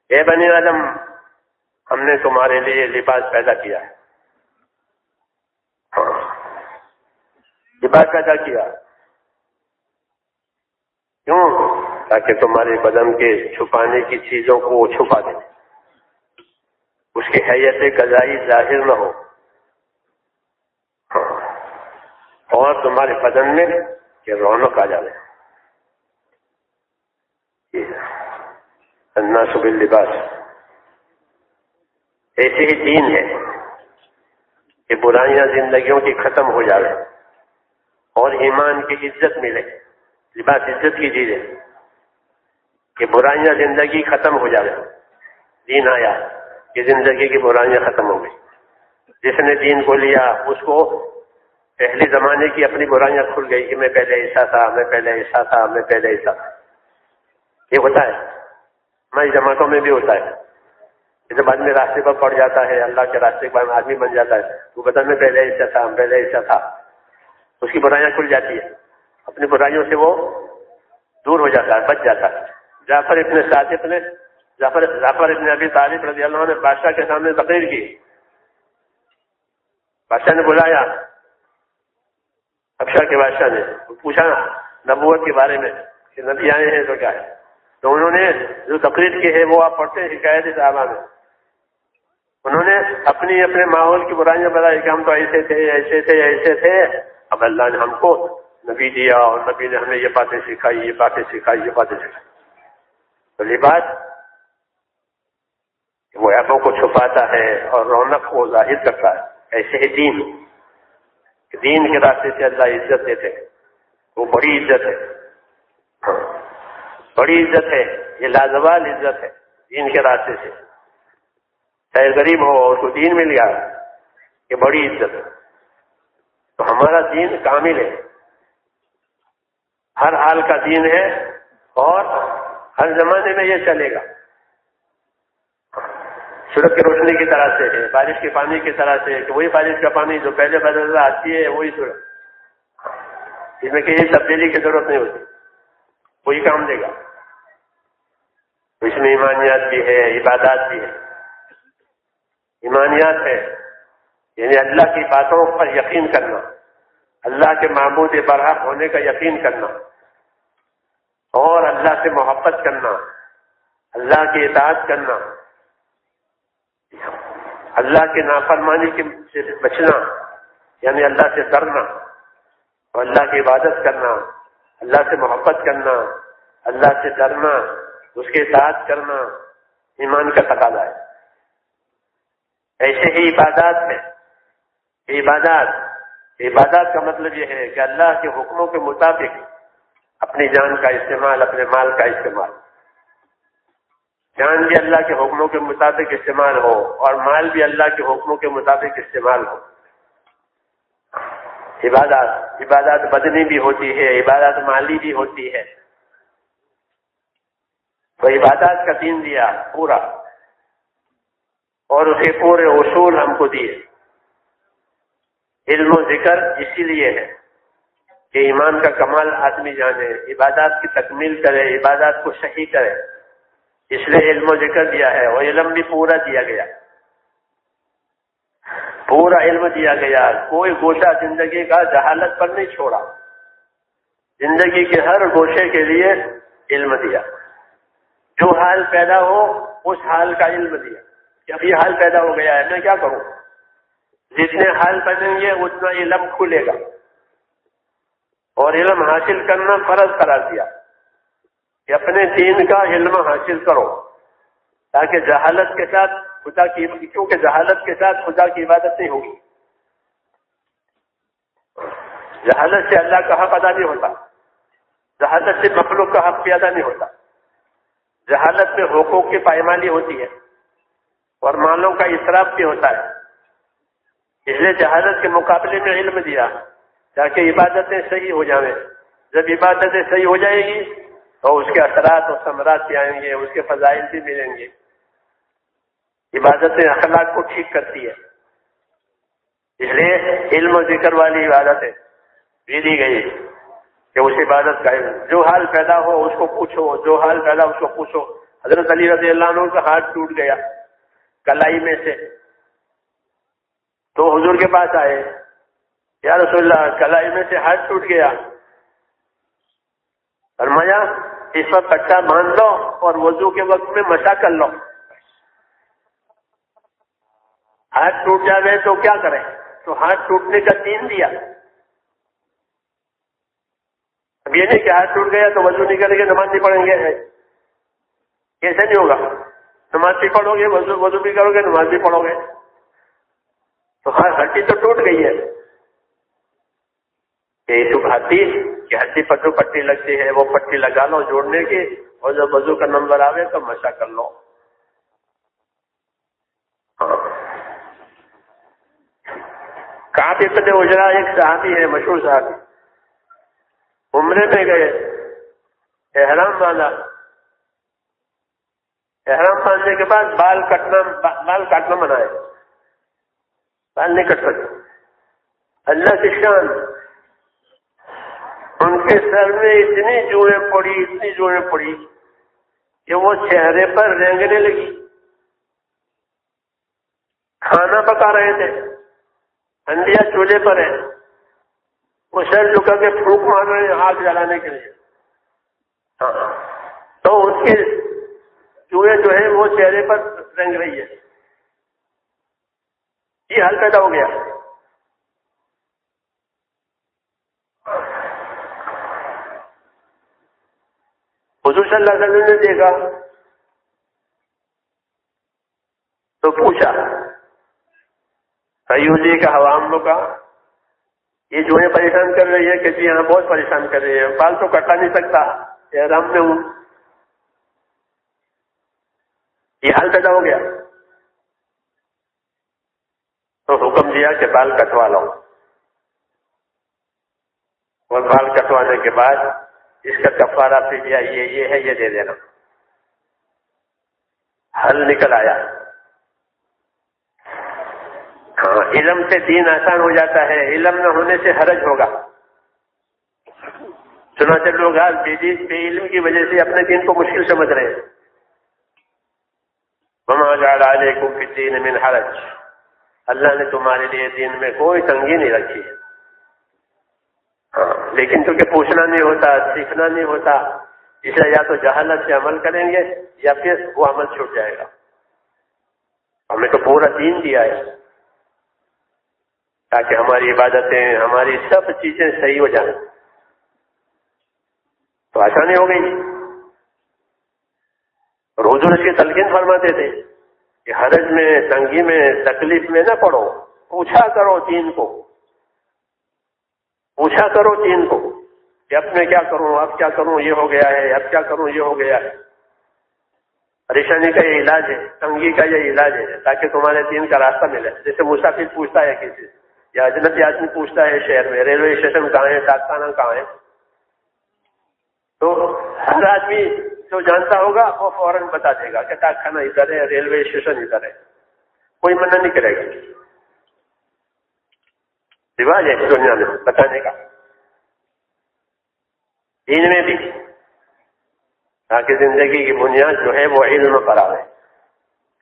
اے بنی آدم، ہم نے تمہارے لیے لباس پیدا کیا۔ ہے لباس پیدا کیا۔ کیوں؟ تاکہ تمہارے بدن کے چھپانے کی چیزوں کو وہ چھپا دیں اس کی حیث غذائی ظاہر نہ ہو۔ ہاں۔ اور تمہارے بدن میں یہ رونق آ جائے۔ الناس باللباس۔ ایسے ہی دین ہے کہ برائیاں زندگیوں کی ختم ہو جائے اور ایمان کی عزت ملے۔ لباس عزت کی چیز ہے کہ برائیاں زندگی ختم ہو جائے دین آیا کہ زندگی کی برائیاں ختم ہو گئی۔ جس نے دین کو لیا، اس کو پہلے زمانے کی اپنی برائیاں کھل گئی کہ میں پہلے ایسا تھا، میں پہلے ایسا تھا، میں پہلے ایسا تھا یہ ہوتا ہے۔ ہماری جماعتوں میں بھی ہوتا ہے۔ جب آدمی راستے پر پڑ جاتا ہے، اللہ کے راستے پر آدمی بن جاتا ہے۔ وہ بتا میں پہلے ایسا تھا، پہلے ایسا تھا۔ اس کی برائیاں کھل جاتی ہے اپنی برائیوں سے وہ دور ہو جاتا ہے، بچ جاتا ہے۔ جعفر اتنے صادق نے، جعفر جعفر ابن ابھی طالب رضی اللہ نے بادشاہ کے سامنے تقریر کی۔ بادشاہ نے بلایا۔ ابشاہ کے بادشاہ نے پوچھا نبوت کے بارے میں کہ نبی آئے ہیں تو کیا ہے؟ تو انہوں نے جو تقریر کی ہے وہ آپ پڑھتے ہیں شکایت صاحبہ میں۔ انہوں نے اپنی اپنے ماحول کی برائیاں بتائی کہ ہم تو ایسے تھے ایسے تھے ایسے تھے۔ اب اللہ نے ہم کو نبی دیا اور نبی نے ہمیں یہ باتیں سکھائی، یہ باتیں سکھائی، یہ باتیں سکھائی۔ تو لباس وہ ایپوں کو چھپاتا ہے اور رونق کو ظاہر کرتا ہے۔ ایسے ہی دین۔ دین کے راستے سے اللہ عزت دیتے وہ بڑی عزت ہے۔ ہاں۔ بڑی عزت ہے، یہ لازوال عزت ہے دین کے راستے سے۔ چاہے غریب ہو اس کو دین مل گیا، یہ بڑی عزت ہے۔ تو ہمارا دین کامل ہے۔ ہر حال کا دین ہے اور ہر زمانے میں یہ چلے گا۔ سورج کی روشنی کی طرح سے ہے بارش کے پانی کی طرح سے، کہ وہی بارش کا پانی جو پہلے بدل آتی ہے، وہی سورج۔ اس میں کسی تبدیلی کی ضرورت نہیں ہوتی، وہی کام دے گا۔ اس میں ایمانیات بھی ہے، عبادات بھی ہے۔ ایمانیات ہے۔ یعنی اللہ کی باتوں پر یقین کرنا۔ اللہ کے معمود برحق ہونے کا یقین کرنا۔ اور اللہ سے محبت کرنا۔ اللہ کی اطاعت کرنا۔ اللہ کے نافرمانی سے بچنا۔ یعنی اللہ سے ڈرنا۔ اور اللہ کی عبادت کرنا۔ اللہ سے محبت کرنا۔ اللہ سے ڈرنا۔ اس کے اطاعت کرنا ایمان کا تقاضا ہے۔ ایسے ہی عبادات میں عبادات عبادات کا مطلب یہ ہے کہ اللہ کے حکموں کے مطابق اپنی جان کا استعمال، اپنے مال کا استعمال۔ جان بھی اللہ کے حکموں کے مطابق استعمال ہو اور مال بھی اللہ کے حکموں کے مطابق استعمال ہو۔ عبادات عبادات بدنی بھی ہوتی ہے، عبادات مالی بھی ہوتی ہے۔ تو عبادات کا دین دیا پورا اور اسے پورے اصول ہم کو دیے۔ علم و ذکر اسی لیے ہے کہ ایمان کا کمال آدمی جانے، عبادات کی تکمیل کرے، عبادات کو صحیح کرے۔ اس لیے علم و ذکر دیا ہے اور علم بھی پورا دیا گیا۔ پورا علم دیا گیا۔ کوئی گوشہ زندگی کا جہالت پر نہیں چھوڑا۔ زندگی کے ہر گوشے کے لیے علم دیا۔ جو حال پیدا ہو، اس حال کا علم دیا کہ اب یہ حال پیدا ہو گیا ہے، میں کیا کروں؟ جتنے حال بنیں گے، اتنا علم کھلے گا۔ اور علم حاصل کرنا فرض قرار دیا کہ اپنے دین کا علم حاصل کرو، تاکہ جہالت کے ساتھ، خدا کی کیونکہ جہالت کے ساتھ خدا کی عبادت نہیں ہوگی۔ جہالت سے اللہ کا حق ادا نہیں ہوتا۔ جہالت سے مخلوق کا حق بھی ادا نہیں ہوتا۔ جہالت میں حقوق کی پائمالی ہوتی ہے اور مالوں کا اصراف بھی ہوتا ہے۔ اس لیے جہالت کے مقابلے میں علم دیا تاکہ عبادتیں صحیح ہو جائیں جب عبادتیں صحیح ہو جائیں گی تو اس کے اثرات اور ثمرات بھی آئیں گے، اس کے فضائل بھی ملیں گے۔ عبادتیں اخلاق کو ٹھیک کرتی ہے۔ اس لیے علم و ذکر والی عبادتیں بھی دی گئی۔ کہ اس عبادت کا جو حال پیدا ہو، اس کو پوچھو۔ جو حال پیدا اس کو پوچھو۔ حضرت علی رضی اللہ عنہ کا ہاتھ ٹوٹ گیا کلائی میں سے۔ تو حضور کے پاس آئے۔ یا رسول اللہ، کلائی میں سے ہاتھ ٹوٹ گیا۔ فرمایا، اس وقت کٹا مان لو اور وضو کے وقت میں مشا کر لو۔ ہاتھ ٹوٹ جائے تو کیا کریں تو ہاتھ ٹوٹنے کا تین دیا اب یہ نہیں کہ ہاتھ ٹوٹ گیا تو وضو نہیں کریں گے نماز نہیں پڑھیں گے۔ کیسے نہیں ہوگا؟ نماز بھی پڑھو گے، وضو وضو بھی کرو گے، نماز بھی پڑھو گے۔ تو ہر ہڈی تو ٹوٹ گئی ہے۔ کہ کہ ہڈی پر جو پٹی لگتی ہے، وہ پٹی لگا لو جوڑنے کی اور جب وضو کا نمبر آوے تو مشا کر لو۔ ہاں۔ کہاں پہ اجرا ایک صحابی ہے، مشہور صحابی۔ عمرے میں گئے۔ احرام والا۔ احرام باندھنے کے بعد بال کٹنا، بال کاٹنا منع ہے۔ بال نہیں کٹ سکتے۔ اللہ کی شان۔ ان کے سر میں اتنی جوڑیں پڑی، اتنی جوڑیں پڑی کہ وہ چہرے پر رینگنے لگی۔ کھانا پکا رہے تھے۔ انڈیا چولہے پر ہے۔ وہ سر جھکا کے پھوک مار رہے ہیں، آگ جلانے کے لیے۔ ہاں۔ تو اس کے چوہے جو ہے وہ چہرے پر رنگ رہی ہے یہ حل پیدا ہو گیا۔ حضور صلی اللہ علیہ وسلم نے دیکھا۔ تو پوچھا جی کا حوام کا؟ یہ جو ہے پریشان کر رہی ہے کہ جی ہاں بہت پریشان کر رہی ہے۔ بال تو کٹا نہیں سکتا۔ رام میں ہوں۔ یہ حال پیدا ہو گیا۔ تو حکم دیا کہ بال کٹوا لو۔ اور بال کٹوانے کے بعد اس کا کفارہ پھر دیا یہ یہ ہے، یہ دے دینا۔ حل نکل آیا ہاں علم سے دین آسان ہو جاتا ہے، علم نہ ہونے سے حرج ہوگا۔ چنانچہ لوگ آج بے علم کی وجہ سے اپنے دین کو مشکل سمجھ رہے ہیں۔ مما جال علیکم فی الدین من حرج۔ اللہ نے تمہارے لیے دین میں کوئی تنگی نہیں رکھی ہے۔ ہاں لیکن کیونکہ پوچھنا نہیں ہوتا، سیکھنا نہیں ہوتا، اس لیے یا تو جہالت سے عمل کریں گے یا پھر وہ عمل چھوٹ جائے گا۔ ہمیں تو پورا دین دیا ہے۔ تاکہ ہماری عبادتیں، ہماری سب چیزیں صحیح ہو جائیں۔ تو آسانی ہو گئی۔ اور حضور اس کی تلقین فرماتے تھے کہ حرج میں، تنگی میں، تکلیف میں نہ پڑو۔ پوچھا کرو دین کو۔ پوچھا کرو دین کو کہ اب میں کیا کروں، اب کیا کروں، یہ ہو گیا ہے، اب کیا کروں، یہ ہو گیا ہے۔ پریشانی کا یہ علاج ہے، تنگی کا یہ علاج ہے تاکہ تمہارے دین کا راستہ ملے۔ جیسے مسافر پوچھتا ہے کسی سے۔ یا اجنبی آدمی پوچھتا ہے شہر میں، ریلوے اسٹیشن کہاں ہے ڈاکخانہ کہاں ہے تو ہر آدمی جو جانتا ہوگا وہ فوراً بتا دے گا کہ ڈاکخانہ ادھر ہے، ریلوے اسٹیشن ادھر ہے۔ کوئی منع نہیں کرے گا۔ رواج ہے دنیا میں، بتانے کا۔ دین میں بھی۔ تاکہ زندگی کی بنیاد جو ہے وہ علم پر آئے۔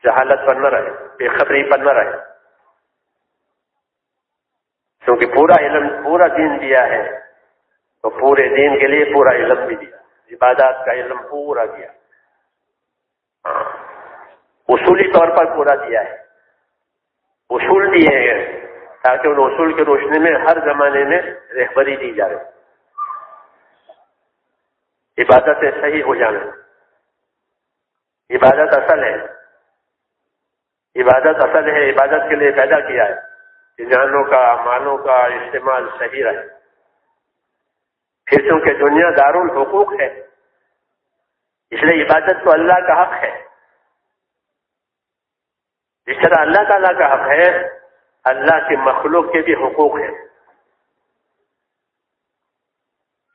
جہالت پر نہ رہے، بے خبری پر نہ رہے۔ کیونکہ پورا علم پورا دین دیا ہے، تو پورے دین کے لیے پورا علم بھی دیا۔ عبادات کا علم پورا دیا۔ ہاں۔ اصولی طور پر پورا دیا ہے۔ اصول دیے ہیں۔ تاکہ ان اصول کی روشنی میں ہر زمانے میں رہبری دی جائے۔ عبادتیں صحیح ہو جانا۔ عبادت اصل ہے۔ عبادت اصل ہے، عبادت کے لیے پیدا کیا ہے۔ کہ جانوں کا، مالوں کا استعمال صحیح رہے۔ پھر چونکہ دنیا دار الحقوق ہے، اس لیے عبادت تو اللہ کا حق ہے۔ جس طرح اللہ تعالیٰ کا حق ہے، اللہ کے مخلوق کے بھی حقوق ہیں۔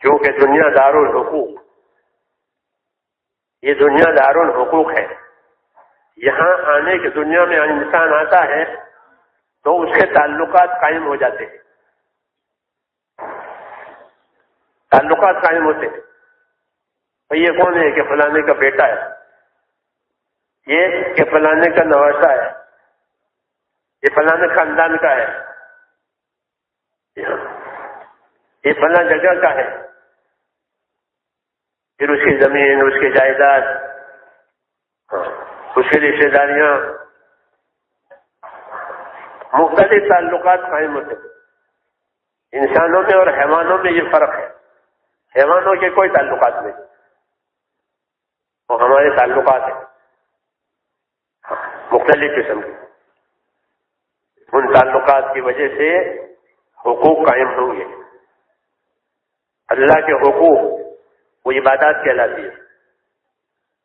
کیونکہ دنیا دار الحقوق یہ دنیا دار الحقوق ہے۔ یہاں آنے کی دنیا میں انسان آتا ہے تو اس کے تعلقات قائم ہو جاتے ہیں۔ تعلقات قائم ہوتے ہیں۔ تو یہ کون ہے کہ فلانے کا بیٹا ہے؟ یہ کہ فلانے کا نواسا ہے۔ یہ فلانے خاندان کا ہے۔ یہ فلاں جگہ کا ہے۔ پھر اس کی زمین، اس کی جائیداد ہاں، اس کی رشتے داریاں مختلف تعلقات قائم ہوتے ہیں۔ انسانوں میں اور حیوانوں میں یہ فرق ہے۔ حیوانوں کے کوئی تعلقات نہیں۔ وہ ہمارے تعلقات ہیں۔ مختلف قسم کے۔ ان تعلقات کی وجہ سے حقوق قائم ہوں گے۔ اللہ کے حقوق، وہ عبادات کہلاتی ہے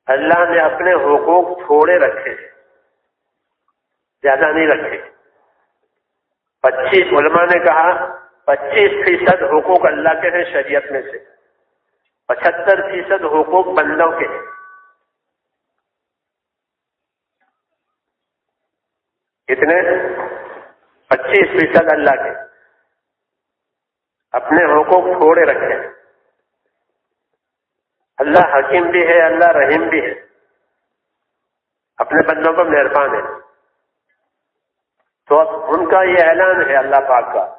اللہ نے اپنے حقوق تھوڑے رکھے، زیادہ نہیں رکھے۔ پچیس علماء نے کہا، پچیس فیصد حقوق اللہ کے ہیں شریعت میں سے۔ پچہتر فیصد حقوق بندوں کے ہیں۔ کتنے؟ پچیس فیصد اللہ کے۔ اپنے حقوق تھوڑے رکھے اللہ حکیم بھی ہے، اللہ رحیم بھی ہے۔ اپنے بندوں پر مہربان ہے۔ تو اب ان کا یہ اعلان ہے اللہ پاک کا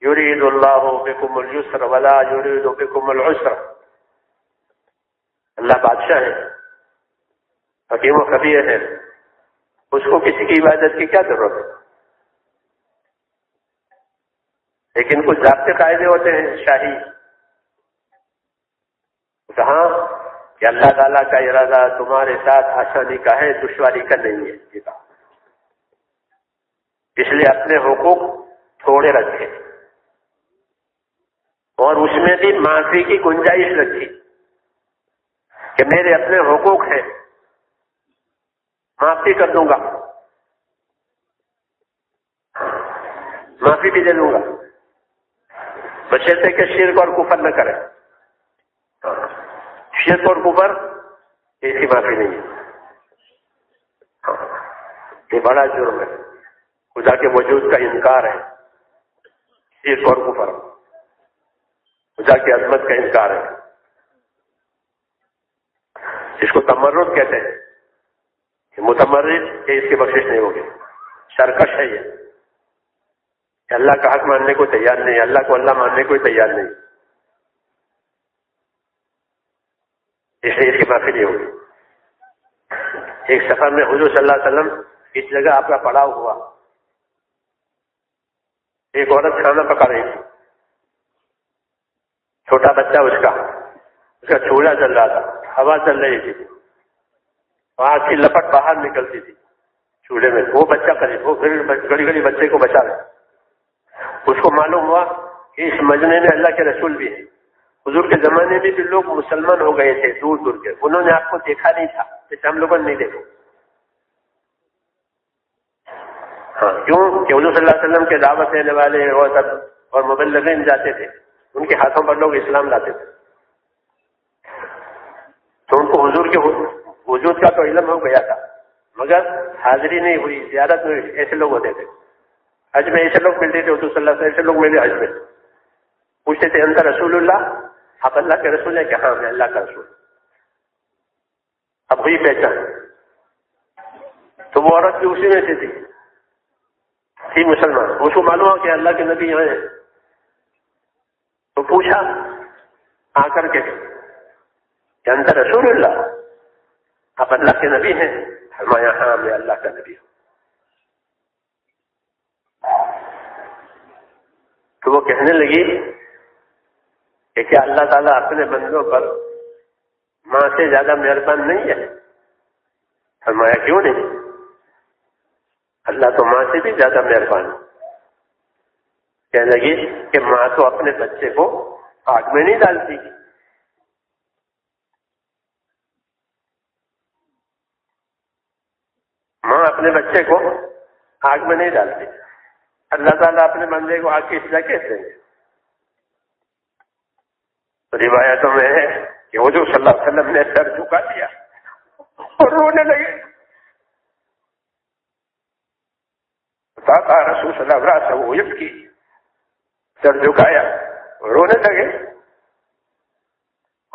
یورید اللہ بکم السر ولا یورید بکم العسر۔ اللہ بادشاہ ہے حکیم و کبیر ہے اس کو کسی کی عبادت کی کیا ضرورت ہے؟ لیکن کچھ ضابطے قاعدے ہوتے ہیں، شاہی۔ کہاں کہ اللہ تعالیٰ کا ارادہ تمہارے ساتھ آسانی کا ہے، دشواری کا نہیں ہے۔ یہ کہا اس لیے اپنے حقوق تھوڑے رکھے۔ اور اس میں بھی معافی کی گنجائش رکھی کہ میرے اپنے حقوق ہیں، معافی کر دوں گا۔ معافی بھی دے دوں گا۔ بچے سے کہ شرک اور کفر نہ کرے شرک اور کفر ایسی معافی نہیں ہے۔ یہ بڑا جرم ہے۔ خدا کے وجود کا انکار ہے شرک اور کفر۔ خدا کی عظمت کا انکار ہے۔ اس کو تمرد کہتے ہیں۔ کہ متمرد کہ اس کی بخشش نہیں ہوگی۔ سرکش ہے یہ۔ کہ اللہ کا حق ماننے کو تیار نہیں، اللہ کو اللہ ماننے کو تیار نہیں۔ اس لیے اس کی معافی نہیں ہوگی۔ ایک سفر میں حضور صلی اللہ علیہ وسلم، اس جگہ آپ کا پڑاؤ ہوا۔ ایک عورت کھانا پکا رہی تھی۔ چھوٹا بچہ اس کا۔ اس کا چولہا چل رہا تھا۔ ہوا چل رہی تھی۔ وہاں کی لپٹ باہر نکلتی تھی۔ چولہے میں۔ وہ بچہ کرے وہ پھر گڑی گڑی بچے کو بچا رہے اس کو معلوم ہوا کہ اس مجمے میں اللہ کے رسول بھی ہے حضور کے زمانے میں بھی لوگ مسلمان ہو گئے تھے دور دور کے۔ انہوں نے آپ کو دیکھا نہیں تھا۔ جیسے ہم لوگوں نے نہیں دیکھا ہاں کیوں؟ کہ حضور صلی اللہ علیہ وسلم کے دعوت دینے والے اور اور مبلغین جاتے تھے۔ ان کے ہاتھوں پر لوگ اسلام لاتے تھے۔ تو ان کو حضور کے وجود کا تو علم ہو گیا تھا، مگر حاضری نہیں ہوئی، زیارت نہیں ایسے لوگ ہوتے تھے۔ حج میں ایسے لوگ ملتے تھے، حضور صلی اللہ علیہ وسلم، ایسے لوگ ملے حج میں۔ پوچھتے تھے اندر رسول اللہ؟ آپ اللہ کے رسول ہیں؟ کہ ہاں میں اللہ کا رسول اب وہی پہچان۔ تو وہ عورت بھی اسی میں سے تھی۔ تھی مسلمان اس کو معلوم ہو کہ اللہ کے نبی یہاں ہیں، تو پوچھا، آ کر کے کہ اندر رسول اللہ، آپ اللہ کے نبی ہیں؟ فرمایا ہاں میں اللہ کا نبی ہوں۔ تو وہ کہنے لگی کہ کیا اللہ تعالیٰ اپنے بندوں پر ماں سے زیادہ مہربان نہیں ہے؟ فرمایا، کیوں نہیں؟ اللہ تو ماں سے بھی زیادہ مہربان کہنے لگی کہ ماں تو اپنے بچے کو آگ میں نہیں ڈالتی۔ ماں اپنے بچے کو آگ میں نہیں ڈالتی۔ اللہ تعالیٰ اپنے بندے کو آگ کی سزا کہتے ہیں روایتوں میں ہے کہ حضور صلی اللہ علیہ وسلم نے سر جھکا دیا اور رونے لگے۔ رسول صلی اللہ علیہ وسلم کی۔ سر جھکایا، رونے لگے۔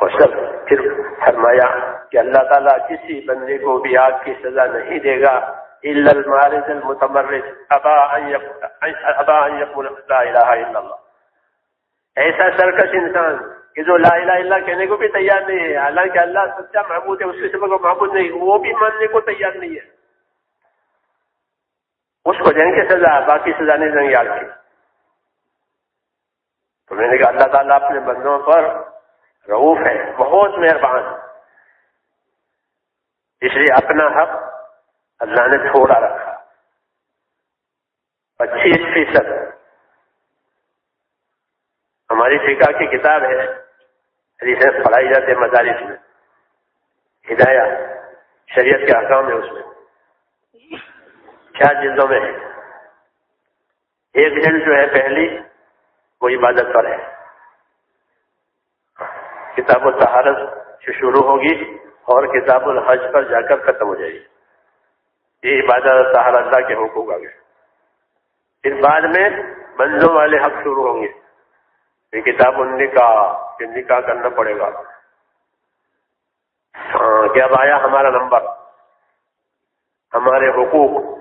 اور سب پھر فرمایا کہ اللہ تعالیٰ کسی بندے کو بھی آگ کی سزا نہیں دے گا۔ المارد المتمرد ابا ابا لا الہ الا اللہ۔ ایسا سرکش انسان کہ جو لا الہ الا کہنے کو بھی تیار نہیں ہے۔ حالانکہ اللہ سچا محبوب ہے، اس کے سب کو محبوب نہیں، وہ بھی ماننے کو تیار نہیں ہے۔ اس کو جن کی سزا باقی سزا نہیں دیں گے آگ کی۔ تو میں نے کہا، اللہ تعالیٰ اپنے بندوں پر روف ہے، بہت مہربان۔ اس لیے اپنا حق اللہ نے تھوڑا رکھا۔ پچیس فیصد۔ ہماری فقہ کی کتاب ہے، حدیثیں پڑھائی جاتے مدارس میں۔ ہدایہ، شریعت کے احکام ہے اس میں۔ چار جلدوں میں ہے؟ ایک جلد جو ہے پہلی وہ عبادت پر ہے۔ کتاب الطہارت سے شروع ہوگی اور کتاب الحج پر جا کر ختم ہو جائے گی۔ یہ عبادت طہار اللہ کے حقوق آگے۔ پھر بعد میں بندوں والے حق شروع ہوں گے۔ یہ کتاب نکاح کہ نکاح کرنا پڑے گا۔ ہاں آیا ہمارا نمبر۔ ہمارے حقوق۔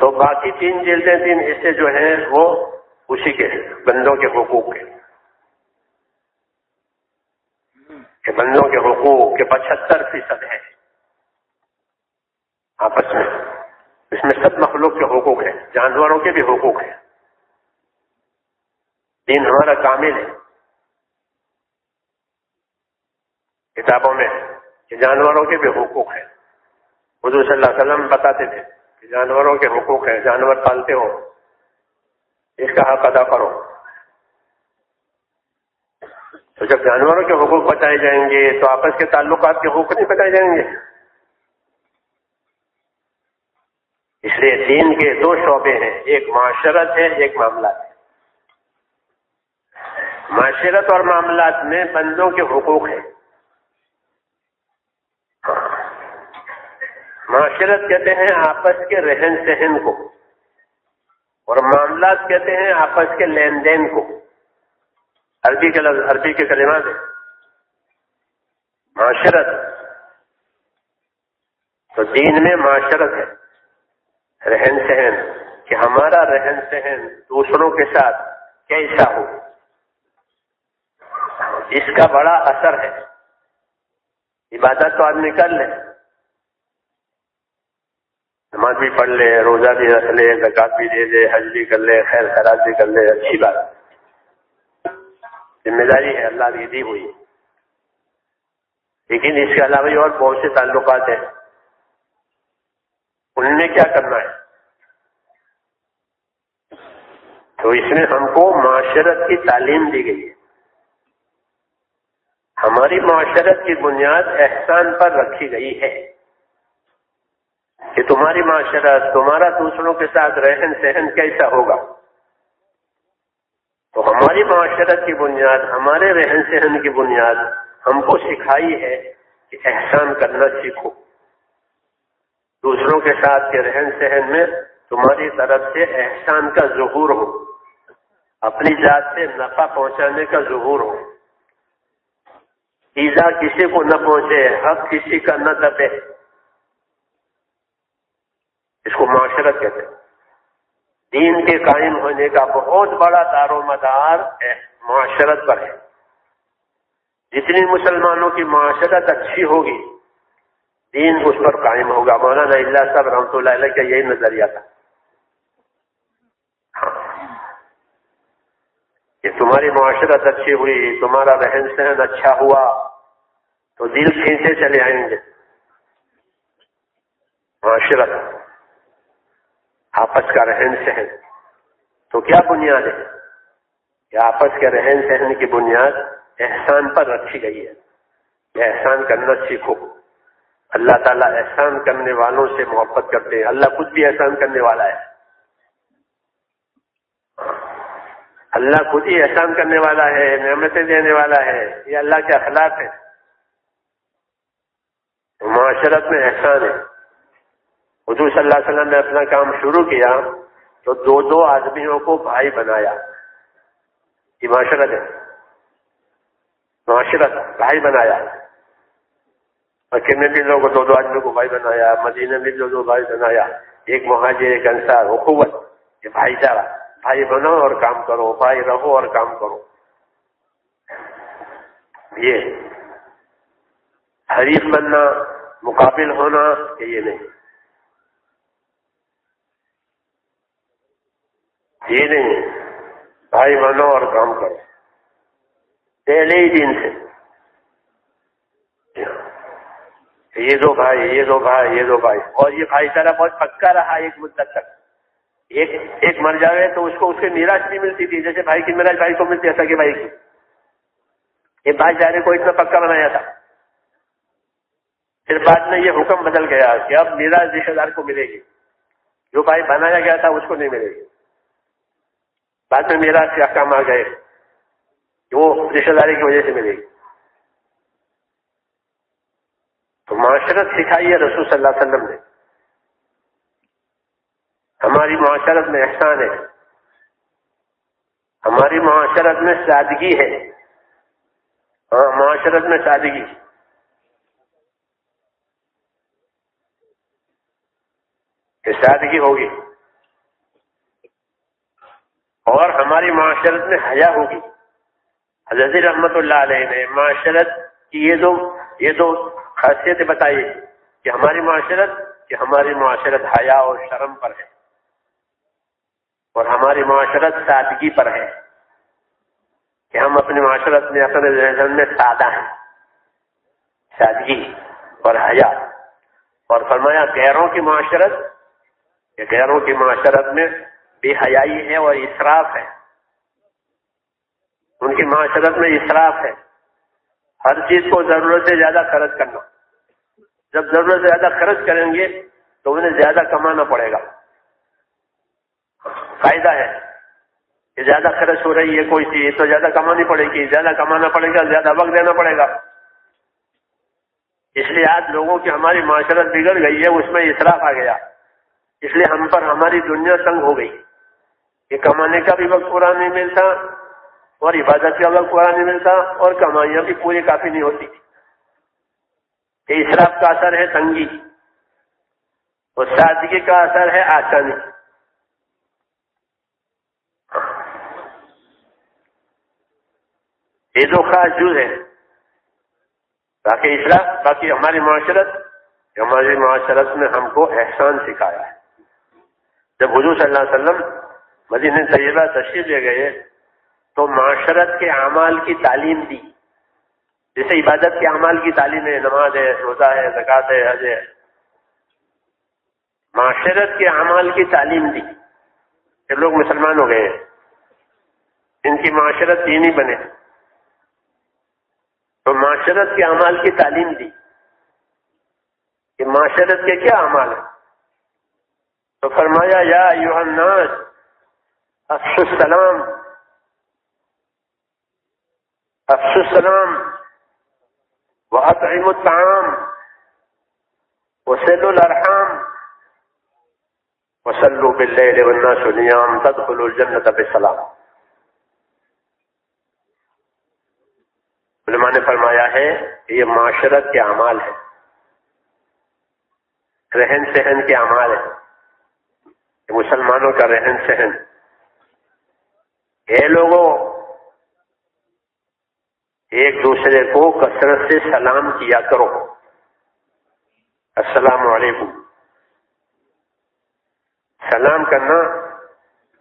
تو باقی تین جلدیں تین حصے جو ہیں وہ اسی کے بندوں کے حقوق کے۔ کہ بندوں کے حقوق کے پچہتر فیصد ہے آپس میں۔ اس میں سب مخلوق کے حقوق ہیں، جانوروں کے بھی حقوق ہیں۔ دین ہمارا کامل ہے۔ کتابوں میں کہ جانوروں کے بھی حقوق ہیں۔ حضور صلی اللہ علیہ وسلم بتاتے تھے۔ جانوروں کے حقوق ہیں، جانور پالتے ہو۔ اس کا حق ادا کرو۔ تو جب جانوروں کے حقوق بتائے جائیں گے، تو آپس کے تعلقات کے حقوق نہیں بتائے جائیں گے۔ اس لیے دین کے دو شعبے ہیں، ایک معاشرت ہے، ایک معاملات ہے۔ معاشرت اور معاملات میں بندوں کے حقوق ہیں۔ معاشرت کہتے ہیں آپس کے رہن سہن کو اور معاملات کہتے ہیں آپس کے لین دین کو۔ عربی کے لفظ، عربی کے کلمات ہیں معاشرت۔ تو دین میں معاشرت ہے۔ رہن سہن، کہ ہمارا رہن سہن دوسروں کے ساتھ کیسا ہو۔ اس کا بڑا اثر ہے۔ عبادت تو آدمی کر لے۔ نماز بھی پڑھ لے، روزہ بھی رکھ لے، زکات بھی دے دے، حج بھی کر لے، خیر خراب بھی کر لے، اچھی بات۔ ذمہ داری ہے، اللہ کی دی ہوئی۔ لیکن اس کے علاوہ اور بہت سے تعلقات ہیں۔ ان میں کیا کرنا ہے؟ تو اس میں ہم کو معاشرت کی تعلیم دی گئی ہے۔ ہماری معاشرت کی بنیاد احسان پر رکھی گئی ہے۔ تمہاری معاشرت تمہارا دوسروں کے ساتھ رہن سہن کیسا ہوگا؟ تو ہماری معاشرت کی بنیاد، ہمارے رہن سہن کی بنیاد ہم کو سکھائی ہے کہ احسان کرنا سیکھو۔ دوسروں کے ساتھ کے رہن سہن میں تمہاری طرف سے احسان کا ظہور ہو۔ اپنی ذات سے نفع پہنچانے کا ظہور ہو۔ ایزا کسی کو نہ پہنچے، حق کسی کا نہ دبے۔ اس کو معاشرت کہتے ہیں۔ دین کے قائم ہونے کا بہت بڑا دار و مدار معاشرت پر ہے۔ جتنی مسلمانوں کی معاشرت اچھی ہوگی، دین اس پر قائم ہوگا۔ مولانا اللہ صاحب رحمۃ اللہ علیہ کا یہی نظریہ تھا۔ ہاں۔ کہ تمہاری معاشرت اچھی ہوئی، تمہارا رہن سہن اچھا ہوا، تو دل کھینچے چلے آئیں گے۔ معاشرت۔ آپس کا رہن سہن۔ تو کیا بنیاد ہے؟ کہ آپس کے رہن سہن کی بنیاد احسان پر رکھی گئی ہے؟ کہ احسان کرنا سیکھو۔ اللہ تعالیٰ احسان کرنے والوں سے محبت کرتے ہیں۔ اللہ خود بھی احسان کرنے والا ہے۔ اللہ خود ہی احسان کرنے والا ہے، نعمتیں دینے والا ہے۔ یہ اللہ کے اخلاق ہے معاشرت میں احسان ہے۔ حضور صلی اللہ علیہ وسلم نے اپنا کام شروع کیا تو دو دو آدمیوں کو بھائی بنایا۔ یہ معاشرت ہے۔ معاشرت، بھائی بنایا۔ میں بھی لوگوں کو دو دو آدمیوں کو بھائی بنایا، مدینہ بھی دو دو بھائی بنایا۔ ایک مہاجر، ایک انصار، حکومت، یہ بھائی چارہ۔ بھائی بنو اور کام کرو، بھائی رہو اور کام کرو۔ یہ حریف بننا، مقابل ہونا یہ نہیں۔ یہ نہیں بھائی بنو اور کام کرو۔ پہلے ہی دن سے یہ دو بھائی، یہ دو بھائی، یہ دو بھائی۔ اور یہ بھائی چارہ بہت پکا رہا ایک مدت تک۔ ایک ایک مر جاوے تو اس کو، اس کی میراج نہیں ملتی تھی۔ جیسے بھائی کی میراج بھائی کو ملتی ایسا کہ بھائی کی۔ یہ بھائی چارے کو اتنا پکا بنایا تھا۔ پھر بعد میں یہ حکم بدل گیا کہ اب میراج رشتے دار کو ملے گی۔ جو بھائی بنایا گیا تھا، اس کو نہیں ملے گی۔ بعد میں میرا کیا کام آ گئے وہ رشتے داری کی وجہ سے ملے گی۔ تو معاشرت سکھائی ہے رسول صلی اللہ علیہ وسلم نے۔ ہماری معاشرت میں احسان ہے۔ ہماری معاشرت میں سادگی ہے۔ ہاں معاشرت میں سادگی۔ سادگی ہوگی۔ اور ہماری معاشرت میں حیا ہوگی۔ حضرت رحمت اللہ علیہ نے معاشرت کی یہ دو یہ دو خاصیتیں بتائی کہ ہماری معاشرت کہ ہماری معاشرت حیا اور شرم پر ہے۔ اور ہماری معاشرت سادگی پر ہے۔ کہ ہم اپنی معاشرت میں اپنے ذہن میں سادہ ہیں۔ سادگی اور حیا۔ اور فرمایا، غیروں کی معاشرت کہ غیروں کی معاشرت میں بے حیائی ہے اور اسراف ہے ان کی معاشرت میں اسراف ہے ہر چیز کو ضرورت سے زیادہ خرچ کرنا۔ جب ضرورت سے زیادہ خرچ کریں گے تو انہیں زیادہ کمانا پڑے گا۔ فائدہ ہے۔ کہ زیادہ خرچ ہو رہی ہے کوئی چیز تو زیادہ کمانی پڑے گی۔ زیادہ کمانا پڑے گا، زیادہ وقت دینا پڑے گا۔ اس لیے آج لوگوں کی ہماری معاشرت بگڑ گئی ہے، اس میں اسراف آ گیا۔ اس لیے ہم پر ہماری دنیا تنگ ہو گئی۔ کہ کمانے کا بھی وقت پورا نہیں ملتا اور عبادت کا وقت پورا نہیں ملتا اور کمائیاں بھی پوری کافی نہیں ہوتی۔ کہ اسراف کا اثر ہے تنگی۔ اور سادگی کا اثر ہے آسانی۔ یہ دو خاص جز ہے باقی اصلاح باقی ہماری معاشرت ہماری معاشرت میں ہم کو احسان سکھایا ہے۔ جب حضور صلی اللہ علیہ وسلم مدینہ طیبہ تشریف لے گئے تو معاشرت کے اعمال کی تعلیم دی۔ جیسے عبادت کے اعمال کی تعلیم ہے، نماز ہے، روزہ ہے زکات ہے، حج ہے۔ معاشرت کے اعمال کی تعلیم دی۔ کہ لوگ مسلمان ہو گئے ان کی معاشرت دینی بنے۔ تو معاشرت کے اعمال کی تعلیم دی۔ کہ معاشرت کے کیا اعمال ہیں؟ تو فرمایا، یا الناس افس السلام. افس السلام. وأطعموا الطعام. وسلوا الأرحام. وسلوا بالليل والناس نيام. تدخلوا الجنة بسلام. علماء نے فرمایا ہے یہ معاشرت کے اعمال ہیں۔ رہن سہن کے اعمال ہیں۔ مسلمانوں کا رہن سہن۔ اے لوگوں ایک دوسرے کو کثرت سے سلام کیا کرو۔ السلام علیکم۔ سلام کرنا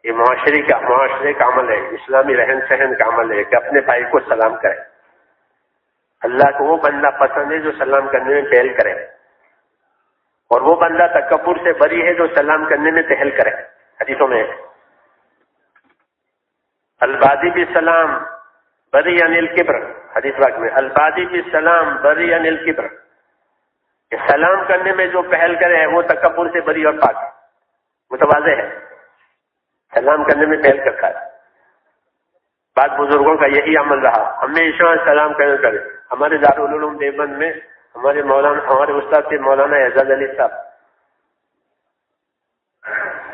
یہ معاشرے کا معاشرے کا عمل ہے، اسلامی رہن سہن کا عمل ہے کہ اپنے بھائی کو سلام کرے۔ اللہ کو وہ بندہ پسند ہے جو سلام کرنے میں پہل کرے۔ اور وہ بندہ تکبر سے بری ہے جو سلام کرنے میں پہل کرے۔ حدیثوں میں البادی بھی سلام، بری انل کبر حدیث واق میں، البادی بھی سلام، بری انل کبر کہ سلام کرنے میں جو پہل کرے وہ تکبر سے بری اور پاک متوازے ہے. سلام کرنے میں پہل کرتا ہے. بعض بزرگوں کا یہی عمل رہا، ہمیشہ سلام کرنے کرے. ہمارے دارالعلوم دیوبند میں، ہمارے مولانا، ہمارے استاد سے مولانا اعزاز علی صاحب.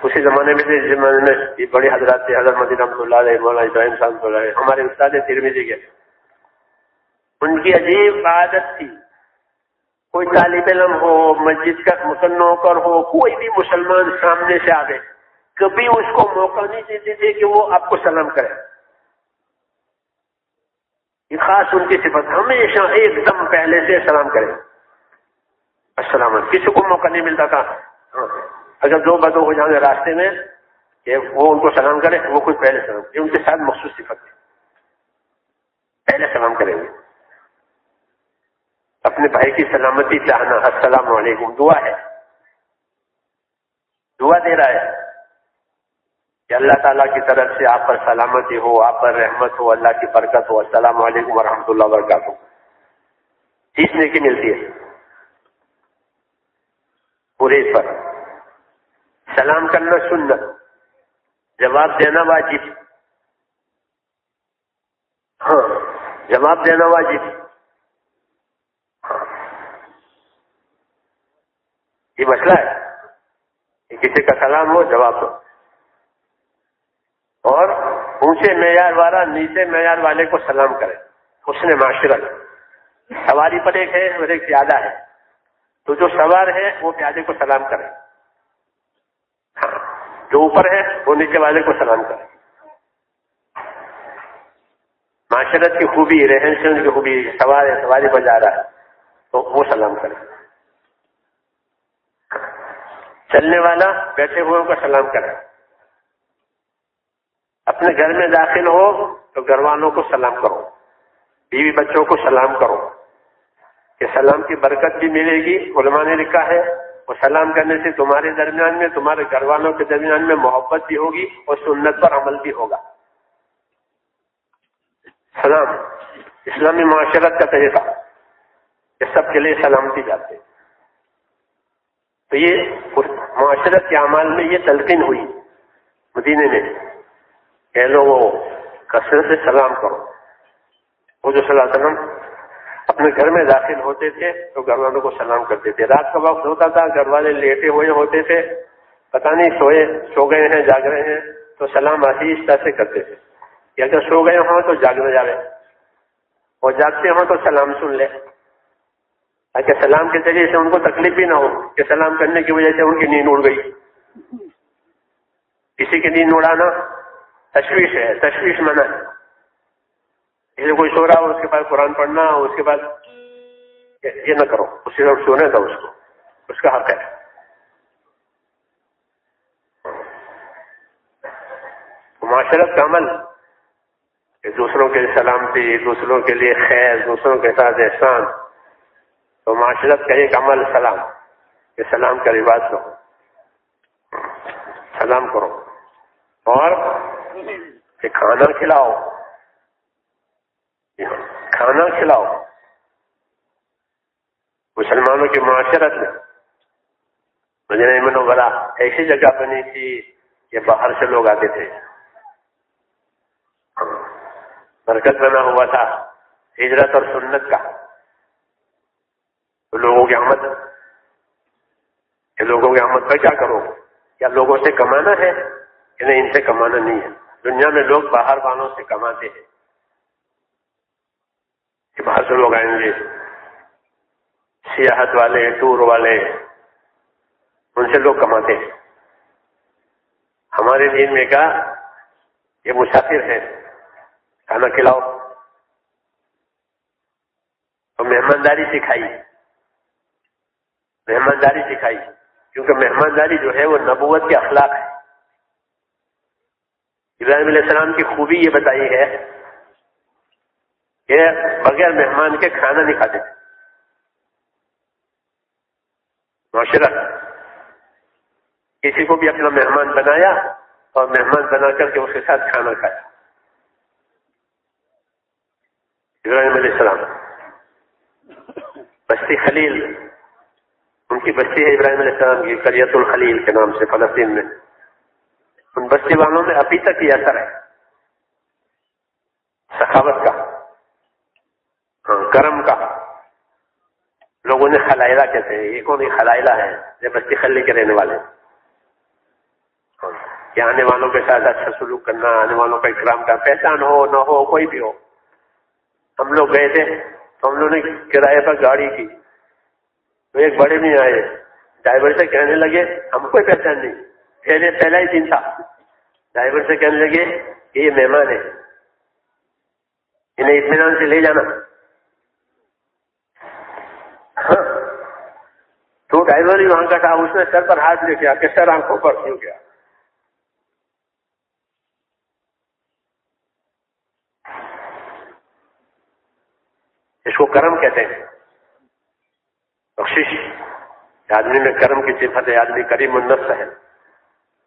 اسی زمانے میں تھے زمانے میں یہ بڑے حضرات تھے، حضرت مدین رحمۃ اللہ علیہ، مولانا ابراہیم صاحب اللہ علیہ ہمارے استاد ترمیزی کے۔ ان کی عجیب عادت تھی۔ کوئی طالب علم ہو، مسجد کا مسلم کر ہو، کوئی بھی مسلمان سامنے سے آئے کبھی اس کو موقع نہیں دیتے تھے کہ وہ آپ کو سلام کرے۔ یہ خاص ان کی صفت، ہمیشہ ایک دم پہلے سے سلام کرے۔ السلام علیکم، کسی کو موقع نہیں ملتا تھا۔ ہاں۔ اگر دو بدو ہو جائیں گے راستے میں کہ وہ ان کو سلام کرے، وہ کچھ پہلے سلام یہ ان کے ساتھ مخصوص صفت ہے۔ پہلے سلام کریں گے۔ اپنے بھائی کی سلامتی چاہنا، السلام علیکم، دعا ہے۔ دعا دے رہا ہے کہ اللہ تعالیٰ کی طرف سے آپ پر سلامتی ہو، آپ پر رحمت ہو، اللہ کی برکت ہو۔ السلام علیکم ورحمۃ اللہ وبرکاتہ۔ سیکھنے کی ملتی ہے۔ پورے اس پر۔ سلام کرنا سننا جواب دینا واجب۔ ہاں جواب دینا واجب۔ ہاں یہ مسئلہ ہے۔ کہ کسی کا سلام ہو، جواب دو۔ اور اونچے معیار والا، نیچے معیار والے کو سلام کرے۔ اس نے معاشرت۔ سواری پر ایک ہے اور ایک پیادہ ہے۔ تو جو سوار ہے، وہ پیادے کو سلام کرے۔ جو اوپر ہے، وہ نیچے والے کو سلام کرے۔ معاشرت کی خوبی، رہن سہن کی خوبی سوار ہے سواری پر جا رہا ہے، تو وہ سلام کرے۔ چلنے والا بیٹھے ہوئے کو سلام کرے۔ اپنے گھر میں داخل ہو تو گھر والوں کو سلام کرو۔ بیوی بچوں کو سلام کرو۔ کہ سلام کی برکت بھی ملے گی۔ علماء نے لکھا ہے وہ سلام کرنے سے تمہارے درمیان میں، تمہارے گھر والوں کے درمیان میں محبت بھی ہوگی اور سنت پر عمل بھی ہوگا۔ سلام۔ اسلامی معاشرت کا طریقہ۔ یہ سب کے لیے سلامتی جاتے تو یہ معاشرت کے اعمال میں یہ تلقین ہوئی۔ مدینے میں۔ کہ لوگوں کثرت سے سلام کرو۔ وہ جو صلی اللہ علیہ وسلم اپنے گھر میں داخل ہوتے تھے تو گھر والوں کو سلام کرتے تھے۔ رات کا وقت ہوتا تھا، گھر والے لیٹے ہوئے ہوتے تھے۔ پتہ نہیں سوئے، سو گئے ہیں، جاگ رہے ہیں، تو سلام آہستہ سے کرتے تھے۔ کہ اگر سو گئے ہوں تو جاگنے جاوے۔ اور جاگتے ہوں تو سلام سن لے۔ تاکہ سلام کے ذریعے سے ان کو تکلیف بھی نہ ہو، کہ سلام کرنے کی وجہ سے ان کی نیند اڑ گئی۔ کسی کی نیند اڑانا تشویش ہے، تشویش منع ہے۔ اس کوئی سو رہا ہو، اس کے بعد قرآن پڑھنا، اس کے بعد یہ ہو اس کے یہ نہ کرو، اسی وقت سونے تھا اس کو، اس کا حق ہے۔ معاشرت کا عمل دوسروں کے لیے سلامتی، دوسروں کے لیے خیر، دوسروں کے ساتھ احسان۔ تو معاشرت کا ایک عمل، سلام۔ یہ سلام کا رواج کرو۔ سلام کرو۔ اور کھانا کھلاؤ۔ کھانا کھلاؤ۔ مسلمانوں کی معاشرت۔ میں مجھے منو ایسی جگہ بنی تھی کہ باہر سے لوگ آتے تھے۔ ہاں۔ مرکز بنا ہوا تھا ہجرت اور سنت کا۔ تو لوگوں کی آمد۔ لوگوں کی آمد پر کیا کرو؟ کیا لوگوں سے کمانا ہے کہ نہیں؟ ان سے کمانا نہیں ہے۔ دنیا میں لوگ باہر والوں سے کماتے ہیں۔ سے لوگ آئیں گے۔ سیاحت والے، ٹور والے، ان سے لوگ کماتے ہیں۔ ہمارے دین میں کہا، یہ مسافر ہے کھانا کھلاؤ۔ تو مہمانداری سکھائی۔ مہمانداری سکھائی۔ کیونکہ مہمانداری جو ہے، وہ نبوت کے اخلاق ہے ابراہیم علیہ السلام کی خوبی یہ بتائی ہے کہ بغیر مہمان کے کھانا نہیں کھاتے۔ معاشرت کسی کو بھی اپنا مہمان بنایا اور مہمان بنا کر کے اس کے ساتھ کھانا کھایا۔ ابراہیم علیہ السلام۔ بستی خلیل۔ ان کی بستی ہے ابراہیم علیہ السلام کی کریت الخلیل کے نام سے فلسطین میں۔ ان بستی والوں میں ابھی تک یہ اثر ہے۔ سخاوت کا۔ کرم کا۔ لوگوں نے خلائلہ کہتے ہیں، یہ کون خلائلہ ہے؟ یہ بستی خلی کے رہنے والے۔ کہ آنے والوں کے ساتھ اچھا سلوک کرنا، آنے والوں کا اکرام کا، پہچان ہو، نہ ہو، کوئی بھی ہو۔ ہم لوگ گئے تھے، تو ہم لوگوں نے کرایہ پر گاڑی کی۔ تو ایک بڑے میں آئے، ڈرائیور سے کہنے لگے، ہم کوئی پہچان نہیں۔ پہلے پہلا ہی دن تھا۔ ڈرائیور سے کہنے لگے کہ یہ مہمان ہے۔ انہیں اطمینان سے لے جانا ہاں تو ڈرائیور ہی وہاں کا تھا اس نے سر پر ہاتھ لے گیا کہ سر آنکھوں پر کیوں گیا اس کو کرم کہتے ہیں۔ بخشش۔ آدمی میں کرم کی صفت ہے آدمی کریم النفس ہے۔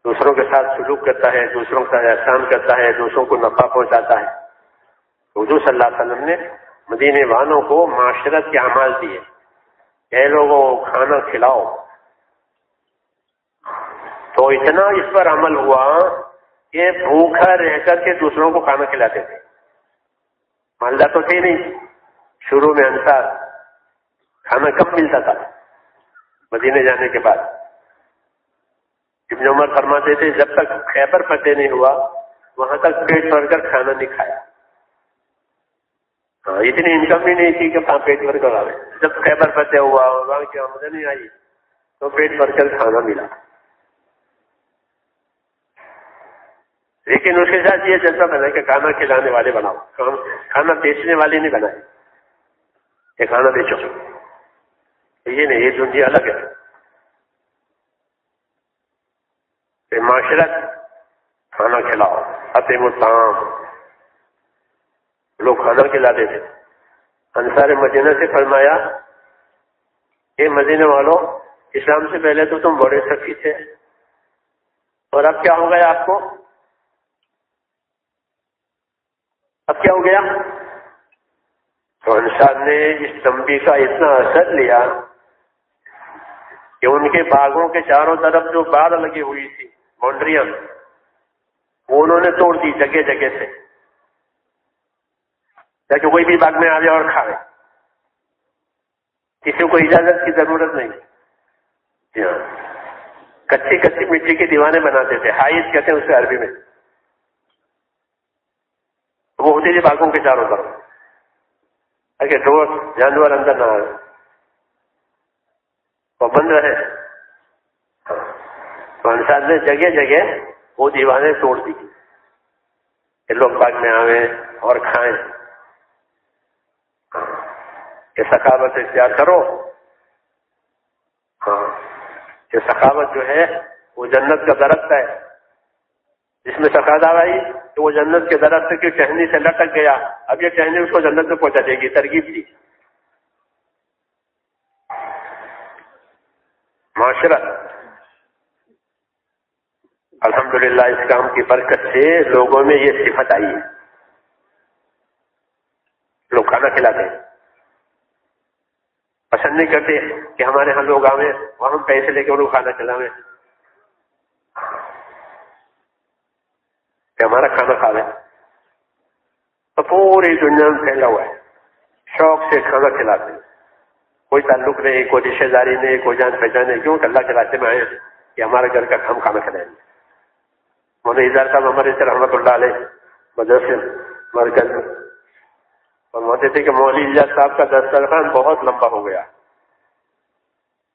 دوسروں کے ساتھ سلوک کرتا ہے، دوسروں کے ساتھ احسان کرتا ہے، دوسروں کو نفع پہنچاتا ہے۔ اردو صلی اللہ علیہ وسلم نے مدینے والوں کو معاشرت کے اعمال دیے۔ اے لوگوں کھانا کھلاؤ۔ تو اتنا اس پر عمل ہوا کہ بھوکھا رہ کر کے دوسروں کو کھانا کھلاتے تھے۔ مالدہ تو تھے نہیں۔ شروع میں انسار کھانا کم ملتا تھا؟ مدینے جانے کے بعد۔ ابن عمر فرماتے تھے، جب تک خیبر فتح نہیں ہوا، وہاں تک پیٹ بھر کر کھانا نہیں کھایا۔ ہاں اتنی انکم بھی نہیں تھی کہ وہاں پیٹ بھر کر آئے جب خیبر فتح ہوا اور وہاں کی آمدنی آئی۔ تو پیٹ بھر کر کھانا ملا۔ لیکن اس کے ساتھ یہ جذبہ بنا کہ کھانا کھلانے والے بناؤ۔ کھانا بیچنے والے نہیں بنائے۔ یہ کھانا بیچو۔ یہ نہیں، یہ دنیا الگ ہے۔ معاشرت، کھانا کھلاؤ۔ فتح متام لوگ کھانا کھلاتے تھے۔ انصار مدینہ سے فرمایا یہ مدینہ والوں اسلام سے پہلے تو تم بڑے سخی تھے۔ اور اب کیا ہو گیا آپ کو؟ اب کیا ہو گیا؟ تو انصار نے اس تمبی کا اتنا اثر لیا کہ ان کے باغوں کے چاروں طرف جو باغ لگی ہوئی تھی، باؤنڈریاں، وہ انہوں نے توڑ دی جگہ جگہ سے۔ تاکہ کوئی بھی باغ میں آ جائے اور کھائے کسی کو اجازت کی ضرورت نہیں۔ جی ہاں۔ کچی کچی مٹی کی دیوانے بناتے تھے۔ ہائیس کہتے ہیں اسے عربی میں۔ وہ ہوتی تھی باغوں کے چاروں طرف۔ تاکہ ڈور جانور اندر نہ آئے۔ وہ بند رہے۔ ہاں۔ تو انسان نے جگہ جگہ وہ دیوانے توڑ دی۔ کہ لوگ باغ میں آئے اور کھائیں۔ کہ سخاوت اختیار کرو۔ ہاں۔ کہ سخاوت جو ہے، وہ جنت کا درخت ہے۔ جس میں سخادا آئی، تو وہ جنت کے درخت کی ٹہنی سے لٹک گیا۔ اب یہ ٹہنی اس کو جنت میں پہنچا دے گی، ترغیب دی۔ معاشرت الحمدللہ، اس کام کی برکت سے لوگوں میں یہ صفت آئی۔ ہے لوگ کھانا کھلاتے ہیں۔ پسند نہیں کرتے کہ ہمارے ہاں لوگ آئے وہاں ہم پیسے لے کے انہوں کھانا کھلاویں کہ ہمارا کھانا کھا لیں۔ تو پوری دنیا میں پھیلا ہوا ہے۔ شوق سے کھانا کھلاتے ہیں۔ کوئی تعلق نہیں، کوئی رشتے داری نہیں، کوئی جان پہچان نہیں۔ کیوں اللہ کے راستے میں آئے کہ ہمارے گھر کا ہم کھانا کھلائیں۔ گے مولانا اظہار صاحب ہمارے سے رحمت اللہ علیہ، مدرسے، مرکز۔ فرماتے تھے کہ مولوی اجاز صاحب کا دسترخوان بہت لمبا ہو گیا۔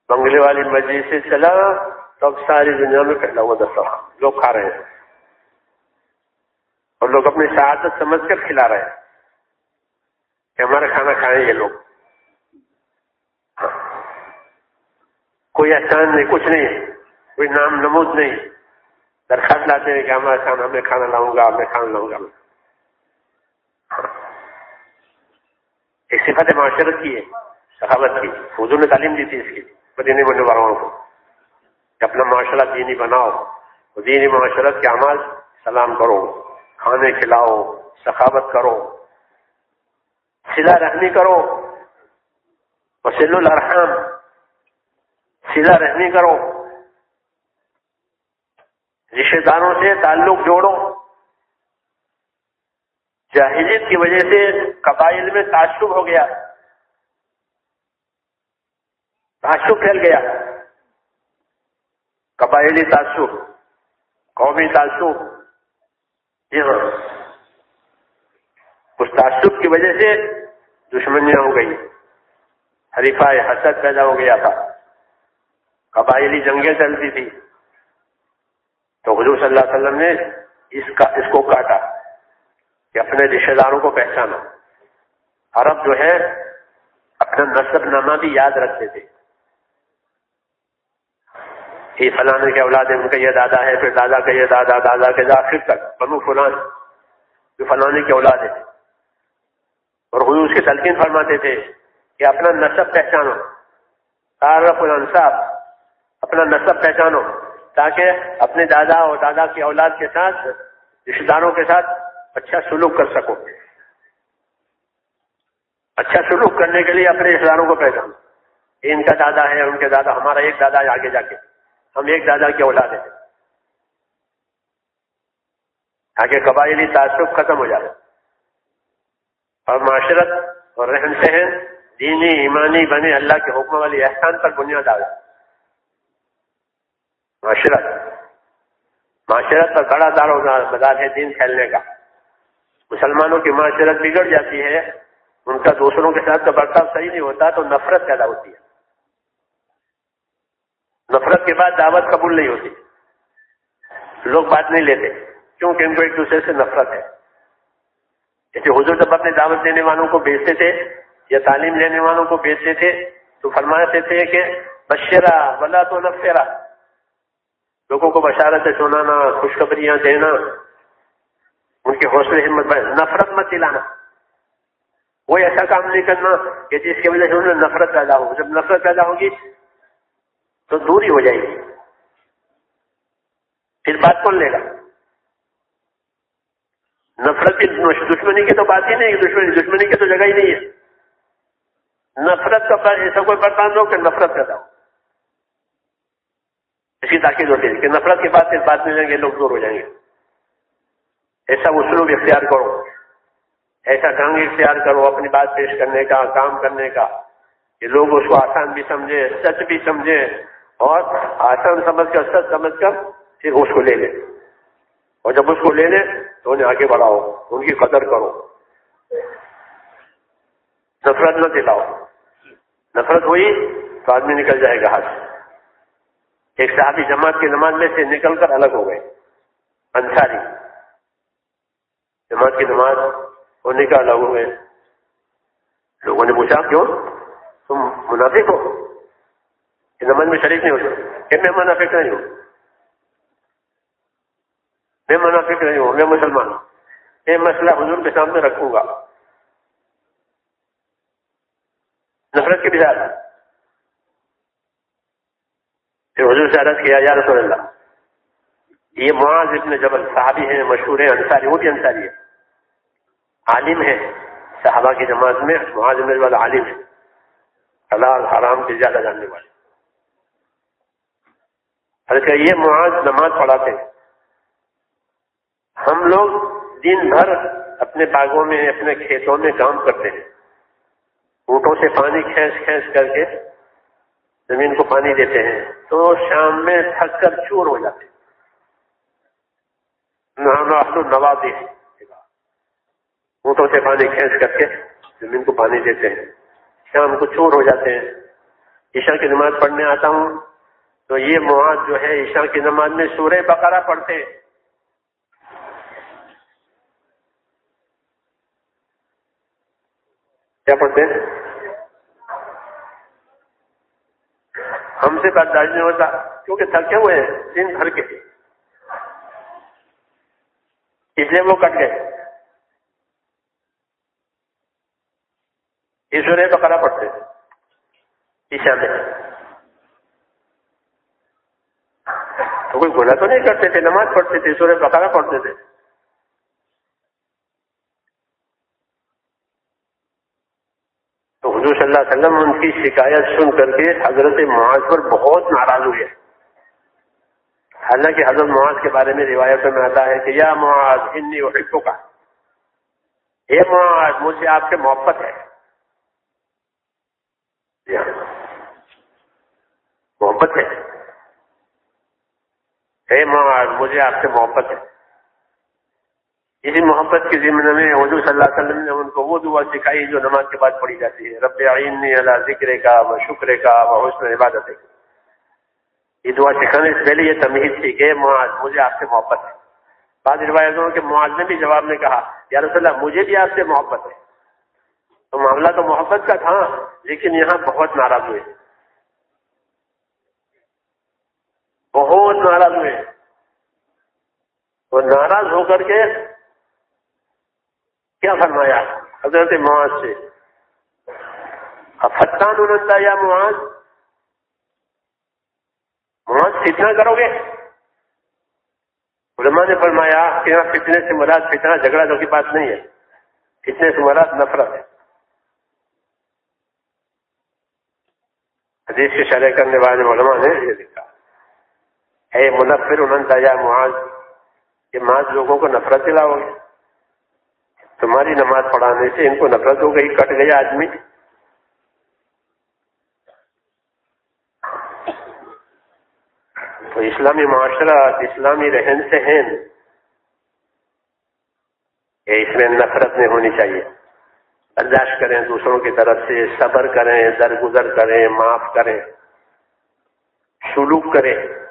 بنگلے والی مسجد سے چلا تب ساری دنیا میں پھیلا ہوا دسترخوان لوگ کھا رہے ہیں۔ اور لوگ اپنی شہادت سمجھ کر کھلا رہے ہیں کہ ہمارا کھانا کھائیں یہ لوگ۔ ہاں۔ کوئی احسان نہیں، کچھ نہیں، کوئی نام نمود نہیں۔ درخواست لاتے ہیں کہ ہمارا کھانا، میں کھانا لاؤں گا، میں کھانا لاؤں گا۔ ایک صفت معاشرت کی ہے، صحابت کی۔ حضور نے تعلیم دی تھی اس کی مدینی بننے والوں کو۔ کہ اپنا معاشرہ دینی بناؤ دینی معاشرت کے عمل سلام کرو، کھانے کھلاؤ، سخاوت کرو سلا رحمی کرو وسیل الرحم سلا رحمی کرو۔ رشتے داروں سے تعلق جوڑو۔ جاہلیت کی وجہ سے قبائل میں تعصب ہو گیا۔ تعصب پھیل گیا۔ قبائلی تعصب، قومی تعصب۔ اس تعصب کی وجہ سے دشمنیاں ہو گئی۔ حریفہ حسد پیدا ہو گیا تھا۔ قبائلی جنگیں چلتی تھی تو حضور صلی اللہ علیہ وسلم نے اس کا، اس کو کاٹا۔ کہ اپنے رشتے داروں کو پہچانا عرب جو ہے، اپنا نصب نامہ بھی یاد رکھتے تھے۔ کہ فلانے کے اولاد ان کا یہ دادا ہے، پھر دادا کا یہ دادا دادا کے آخر تک۔ بنو فلان، جو فلانے کے اولاد ہے اور خود اس کی تلقین فرماتے تھے کہ اپنا نصب پہچانو۔ تعارف الانصاب اپنا نصب پہچانو، تاکہ اپنے دادا اور دادا کی اولاد کے ساتھ رشتے داروں کے ساتھ اچھا سلوک کر سکو۔ اچھا سلوک کرنے کے لیے اپنے رشتے داروں کو پہچان ان کا دادا ہے، ان کے دادا، ہمارا ایک دادا ہے آگے جا کے۔ ہم ایک دادا کی اولاد ہیں۔ آگے قبائلی تعصب ختم ہو جائے۔ اور معاشرت اور رہن سہن، دینی، ایمانی بنے اللہ کے حکم والی احسان پر بنیاد آ معاشرت۔ معاشرت پر بڑا دار و مدار ہے دین پھیلنے کا۔ مسلمانوں کی معاشرت بگڑ جاتی ہے، ان کا دوسروں کے ساتھ کا برتاؤ صحیح نہیں ہوتا، تو نفرت پیدا ہوتی ہے۔ نفرت کے بعد دعوت قبول نہیں ہوتی۔ لوگ بات نہیں لیتے، کیونکہ ان کو ایک دوسرے سے نفرت ہے۔ جیسے حضور جب اپنے دعوت دینے والوں کو بیچتے تھے یا تعلیم لینے والوں کو بیچتے تھے، تو فرماتے تھے کہ بشرا بلا تو نفیرا لوگوں کو بشارت سنانا، خوشخبریاں دینا۔ ان کے حوصلے ہمت نفرت مت دلانا۔ کوئی ایسا کام نہیں کرنا کہ جس کی وجہ سے انہیں نفرت پیدا ہو۔ جب نفرت پیدا ہوگی تو دوری ہو جائے گی۔ پھر بات کون لے گا؟ نفرت کی دشمنی کی تو بات ہی نہیں، دشمنی دشمنی کی تو جگہ ہی نہیں ہے۔ نفرت کا ایسا کوئی برتان ہو کہ نفرت پیدا ہو۔ اس کی تاکید ہوتی ہے کہ نفرت کے بعد پھر بات ملیں گے، لوگ دور ہو جائیں گے۔ ایسا اسلوب اختیار کرو۔ ایسا ڈھنگ اختیار کرو اپنی بات پیش کرنے کا، کام کرنے کا۔ کہ لوگ اس کو آسان بھی سمجھے سچ بھی سمجھے اور آسان سمجھ کر، سچ سمجھ کر پھر اس کو لے لیں۔ اور جب اس کو لے لیں تو انہیں آگے بڑھاؤ، ان کی قدر کرو۔ نفرت نہ دلاؤ۔ نفرت ہوئی تو آدمی نکل جائے گا ہاتھ ایک صحابی جماعت کی نماز میں سے نکل کر الگ ہو گئے۔ انصاری۔ جماعت کی نماز ہونے کا الگ ہوئے لوگوں نے پوچھا، کیوں؟ تم منافق ہو۔ کہ نماز میں شریک نہیں ہو کہ میں منافق نہیں ہوں۔ میں منافق نہیں ہوں، میں مسلمان ہوں۔ یہ مسئلہ حضور کے سامنے رکھوں گا۔ نفرت کی مثال پھر حضور سے عرض کیا، یا رسول اللہ، یہ معاذ ابن جبل صحابی ہیں، مشہور ہیں، انصاری، وہ بھی انصاری ہے عالم ہے۔ صحابہ کی نماز میں معاذ ابن جبل عالم ہے۔ حلال حرام کے زیادہ جاننے والے۔ کہ یہ معاذ نماز پڑھاتے ہیں۔ ہم لوگ دن بھر اپنے باغوں میں، اپنے کھیتوں میں کام کرتے ہیں۔ اونٹوں سے پانی کھینچ کھینچ کر کے زمین کو پانی دیتے ہیں۔ تو شام میں تھک کر چور ہو جاتے ہیں۔ نوازی اونٹوں سے پانی کھینچ کر کے زمین کو پانی دیتے ہیں۔ شام کو چور ہو جاتے ہیں۔ عشاء کی نماز پڑھنے آتا ہوں تو یہ مواد جو ہے، عشاء کی نماز میں سورہ بقرہ پڑھتے ہیں۔ کیا پڑھتے ہیں؟ ہم سے برداشت نہیں ہوتا، کیونکہ تھکے ہوئے ہیں، دن بھر کے۔ اس لیے وہ کٹ گئے۔ ایشور بکرا پڑتے عشا میں تو کوئی گناہ تو نہیں کرتے تھے؟ نماز پڑھتے تھے ایشور بکرا پڑھتے تھے۔ تو حضور صلی اللہ علیہ وسلم ان کی شکایت سن کر کے حضرت معاذ پر بہت ناراض ہوئے۔ حالانکہ حضرت معاذ کے بارے میں روایتوں میں آتا ہے کہ یا معاذ، انی وحبوں کا اے معاذ مجھ سے آپ سے محبت ہے۔ محبت ہے۔ اے معاذ مجھے آپ سے محبت ہے۔ اسی محبت کے ذمن میں حضور صلی اللہ علیہ وسلم نے ان کو وہ دعا سکھائی جو نماز کے بعد پڑھی جاتی ہے۔ رب عین اللہ ذکر کا و شکر کا و حسن عبادت یہ دعا سکھانے سے پہلے یہ تمہید تھی کہ معاذ مجھے آپ سے محبت ہے۔ بعض روایتوں کے معاذ نے بھی جواب نے کہا، یا رسول اللہ، مجھے بھی آپ سے محبت ہے۔ تو معاملہ تو محبت کا تھا، لیکن یہاں بہت ناراض ہوئے۔ بہت ناراض ہوئے۔ اور ناراض ہو کر کے کیا فرمایا؟ حضرت معاذ سے فتان انتا یا معاذ؟ معاذ کتنا کرو گے؟ علماء نے فرمایا کہ فتنے سے مراد فتنا جھگڑا جو کے پاس نہیں ہے۔ فتنے سے مراد نفرت ہے۔ حدیث کے شرح کرنے والے علماء نے یہ لکھا۔ ہے منفر انتا یا معاذ، کہ معاذ لوگوں کو نفرت دلاؤ گے۔ تمہاری نماز پڑھانے سے ان کو نفرت ہو گئی، کٹ گیا آدمی۔ تو اسلامی معاشرہ، اسلامی رہن سہن، یہ اس میں نفرت نہیں ہونی چاہیے۔ برداشت کریں دوسروں کی طرف سے، صبر کریں، درگزر کریں، معاف کریں، سلوک کریں۔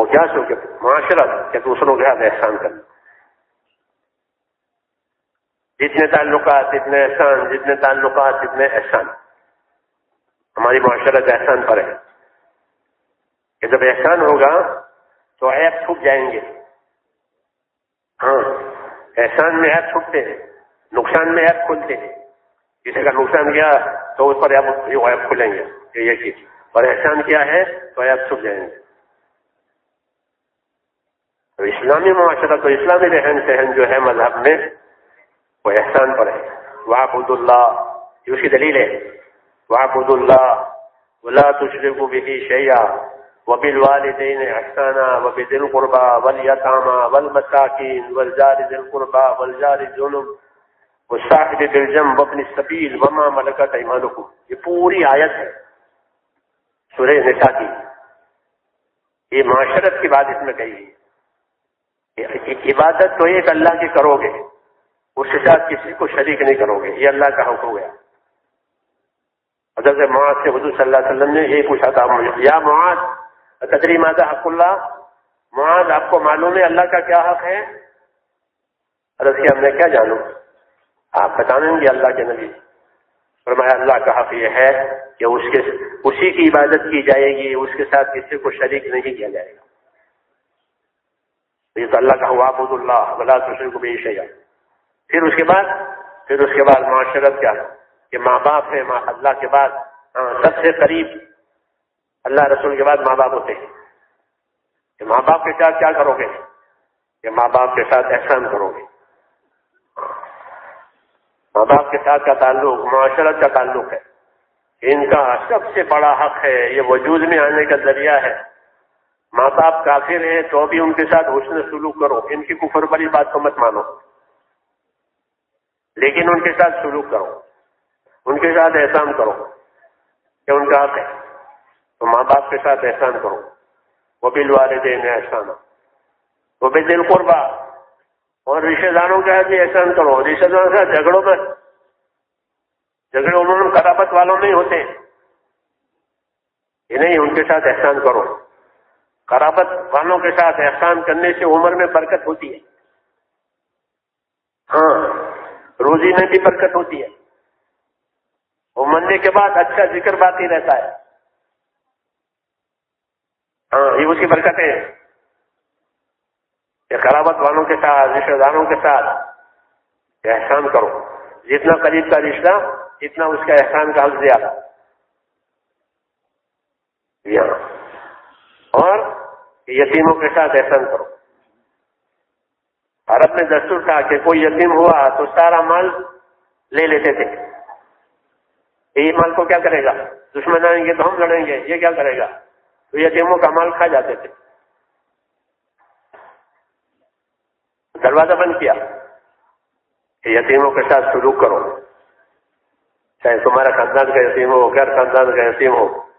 وہ کیا کہ معاشرت کہ دوسروں کے ہاتھ احسان کرنا جتنے تعلقات، جتنے احسان، جتنے تعلقات، جتنے احسان۔ ہماری معاشرت احسان پر ہے۔ کہ جب احسان ہوگا تو ایپ چھپ جائیں گے۔ ہاں احسان میں ایپ چھپتے ہیں، نقصان میں ایپ کھلتے ہیں۔ کسی کا نقصان کیا تو اس پر ایپ کھلیں گے، یہ چیز۔ اور احسان کیا ہے تو ایپ چھپ جائیں گے۔ تو اسلامی معاشرہ تو اسلامی رہن سہن جو ہے مذہب میں وہ احسان پر ہے۔ واقد اللہ یہ اس کی دلیل ہے۔ واقد اللہ ولا تشرک به شيئا، وبالوالدين احسانا وبذي القربى واليتامى والمساكين والجار ذي القربى والجار الجنب والصاحب بالجنب وابن السبيل وما ملكت ايمانكم یہ پوری آیت ہے۔ سورہ نساء کی۔ یہ معاشرت کی بات اس میں کہی ہے عبادت تو ایک اللہ کی کرو گے، اس کے ساتھ کسی کو شریک نہیں کرو گے، یہ اللہ کا حق ہو گیا۔ حضرت معاذ سے حضور صلی اللہ علیہ وسلم نے یہ پوچھا تھا مجھے یا معاذ، تدری ماذا حق اللہ؟ معاذ، آپ کو معلوم ہے اللہ کا کیا حق ہے؟ عرض کیا میں کیا جانوں آپ بتائیں گے اللہ کے نبی۔ فرمایا، اللہ کا حق یہ ہے کہ اس کے، اسی کی عبادت کی جائے گی، اس کے ساتھ کسی کو شریک نہیں کیا جائے گا۔ اللہ کا وابود اللہ بلا دوسرے کو بھی شیا پھر اس کے بعد پھر اس کے بعد معاشرت کیا؟ کہ ماں باپ ہے ماں اللہ کے بعد ہاں، سب سے قریب اللہ رسول کے بعد ماں باپ ہوتے ہیں۔ کہ ماں باپ کے ساتھ کیا کرو گے؟ کہ ماں باپ کے ساتھ احسان کرو گے۔ ماں باپ کے ساتھ کا تعلق معاشرت کا تعلق ہے۔ ان کا سب سے بڑا حق ہے یہ وجود میں آنے کا ذریعہ ہے۔ ماں باپ کافر ہیں تو بھی ان کے ساتھ حسن سلوک کرو۔ ان کی کفر بڑی بات کو مت مانو۔ لیکن ان کے ساتھ سلوک کرو۔ ان کے ساتھ احسان کرو کہ ان کا حق ہے۔ تو ماں باپ کے ساتھ احسان کرو۔ وہ بل والدین احسان۔ وہ بھی دل قربا اور رشتے داروں کے بھی احسان کرو۔ رشتے داروں کے جھگڑوں میں جھگڑے انہوں نے کرابت والوں نہیں ہوتے یہ نہیں، ان کے ساتھ احسان کرو۔ کرابت والوں کے ساتھ احسان کرنے سے عمر میں برکت ہوتی ہے۔ ہاں روزی میں بھی برکت ہوتی ہے۔ وہ مرنے کے بعد اچھا ذکر باقی رہتا ہے۔ ہاں یہ اس کی برکت ہے کہ خرابت والوں کے ساتھ رشتے داروں کے ساتھ احسان کرو۔ جتنا قریب کا رشتہ، اتنا اس کا احسان کا حق زیادہ۔ اور یتیموں کے ساتھ احسان کرو۔ عرب میں دستور تھا کہ کوئی یتیم ہوا تو سارا مال لے لیتے تھے۔ یہ مال کو کیا کرے گا؟ دشمن آئیں گے تو ہم لڑیں گے، یہ کیا کرے گا؟ تو یتیموں کا مال کھا جاتے تھے۔ دروازہ بند کیا۔ کہ یتیموں کے ساتھ سلوک کرو۔ چاہے تمہارا خاندان کا یتیم ہو، غیر خاندان کا یتیم ہو۔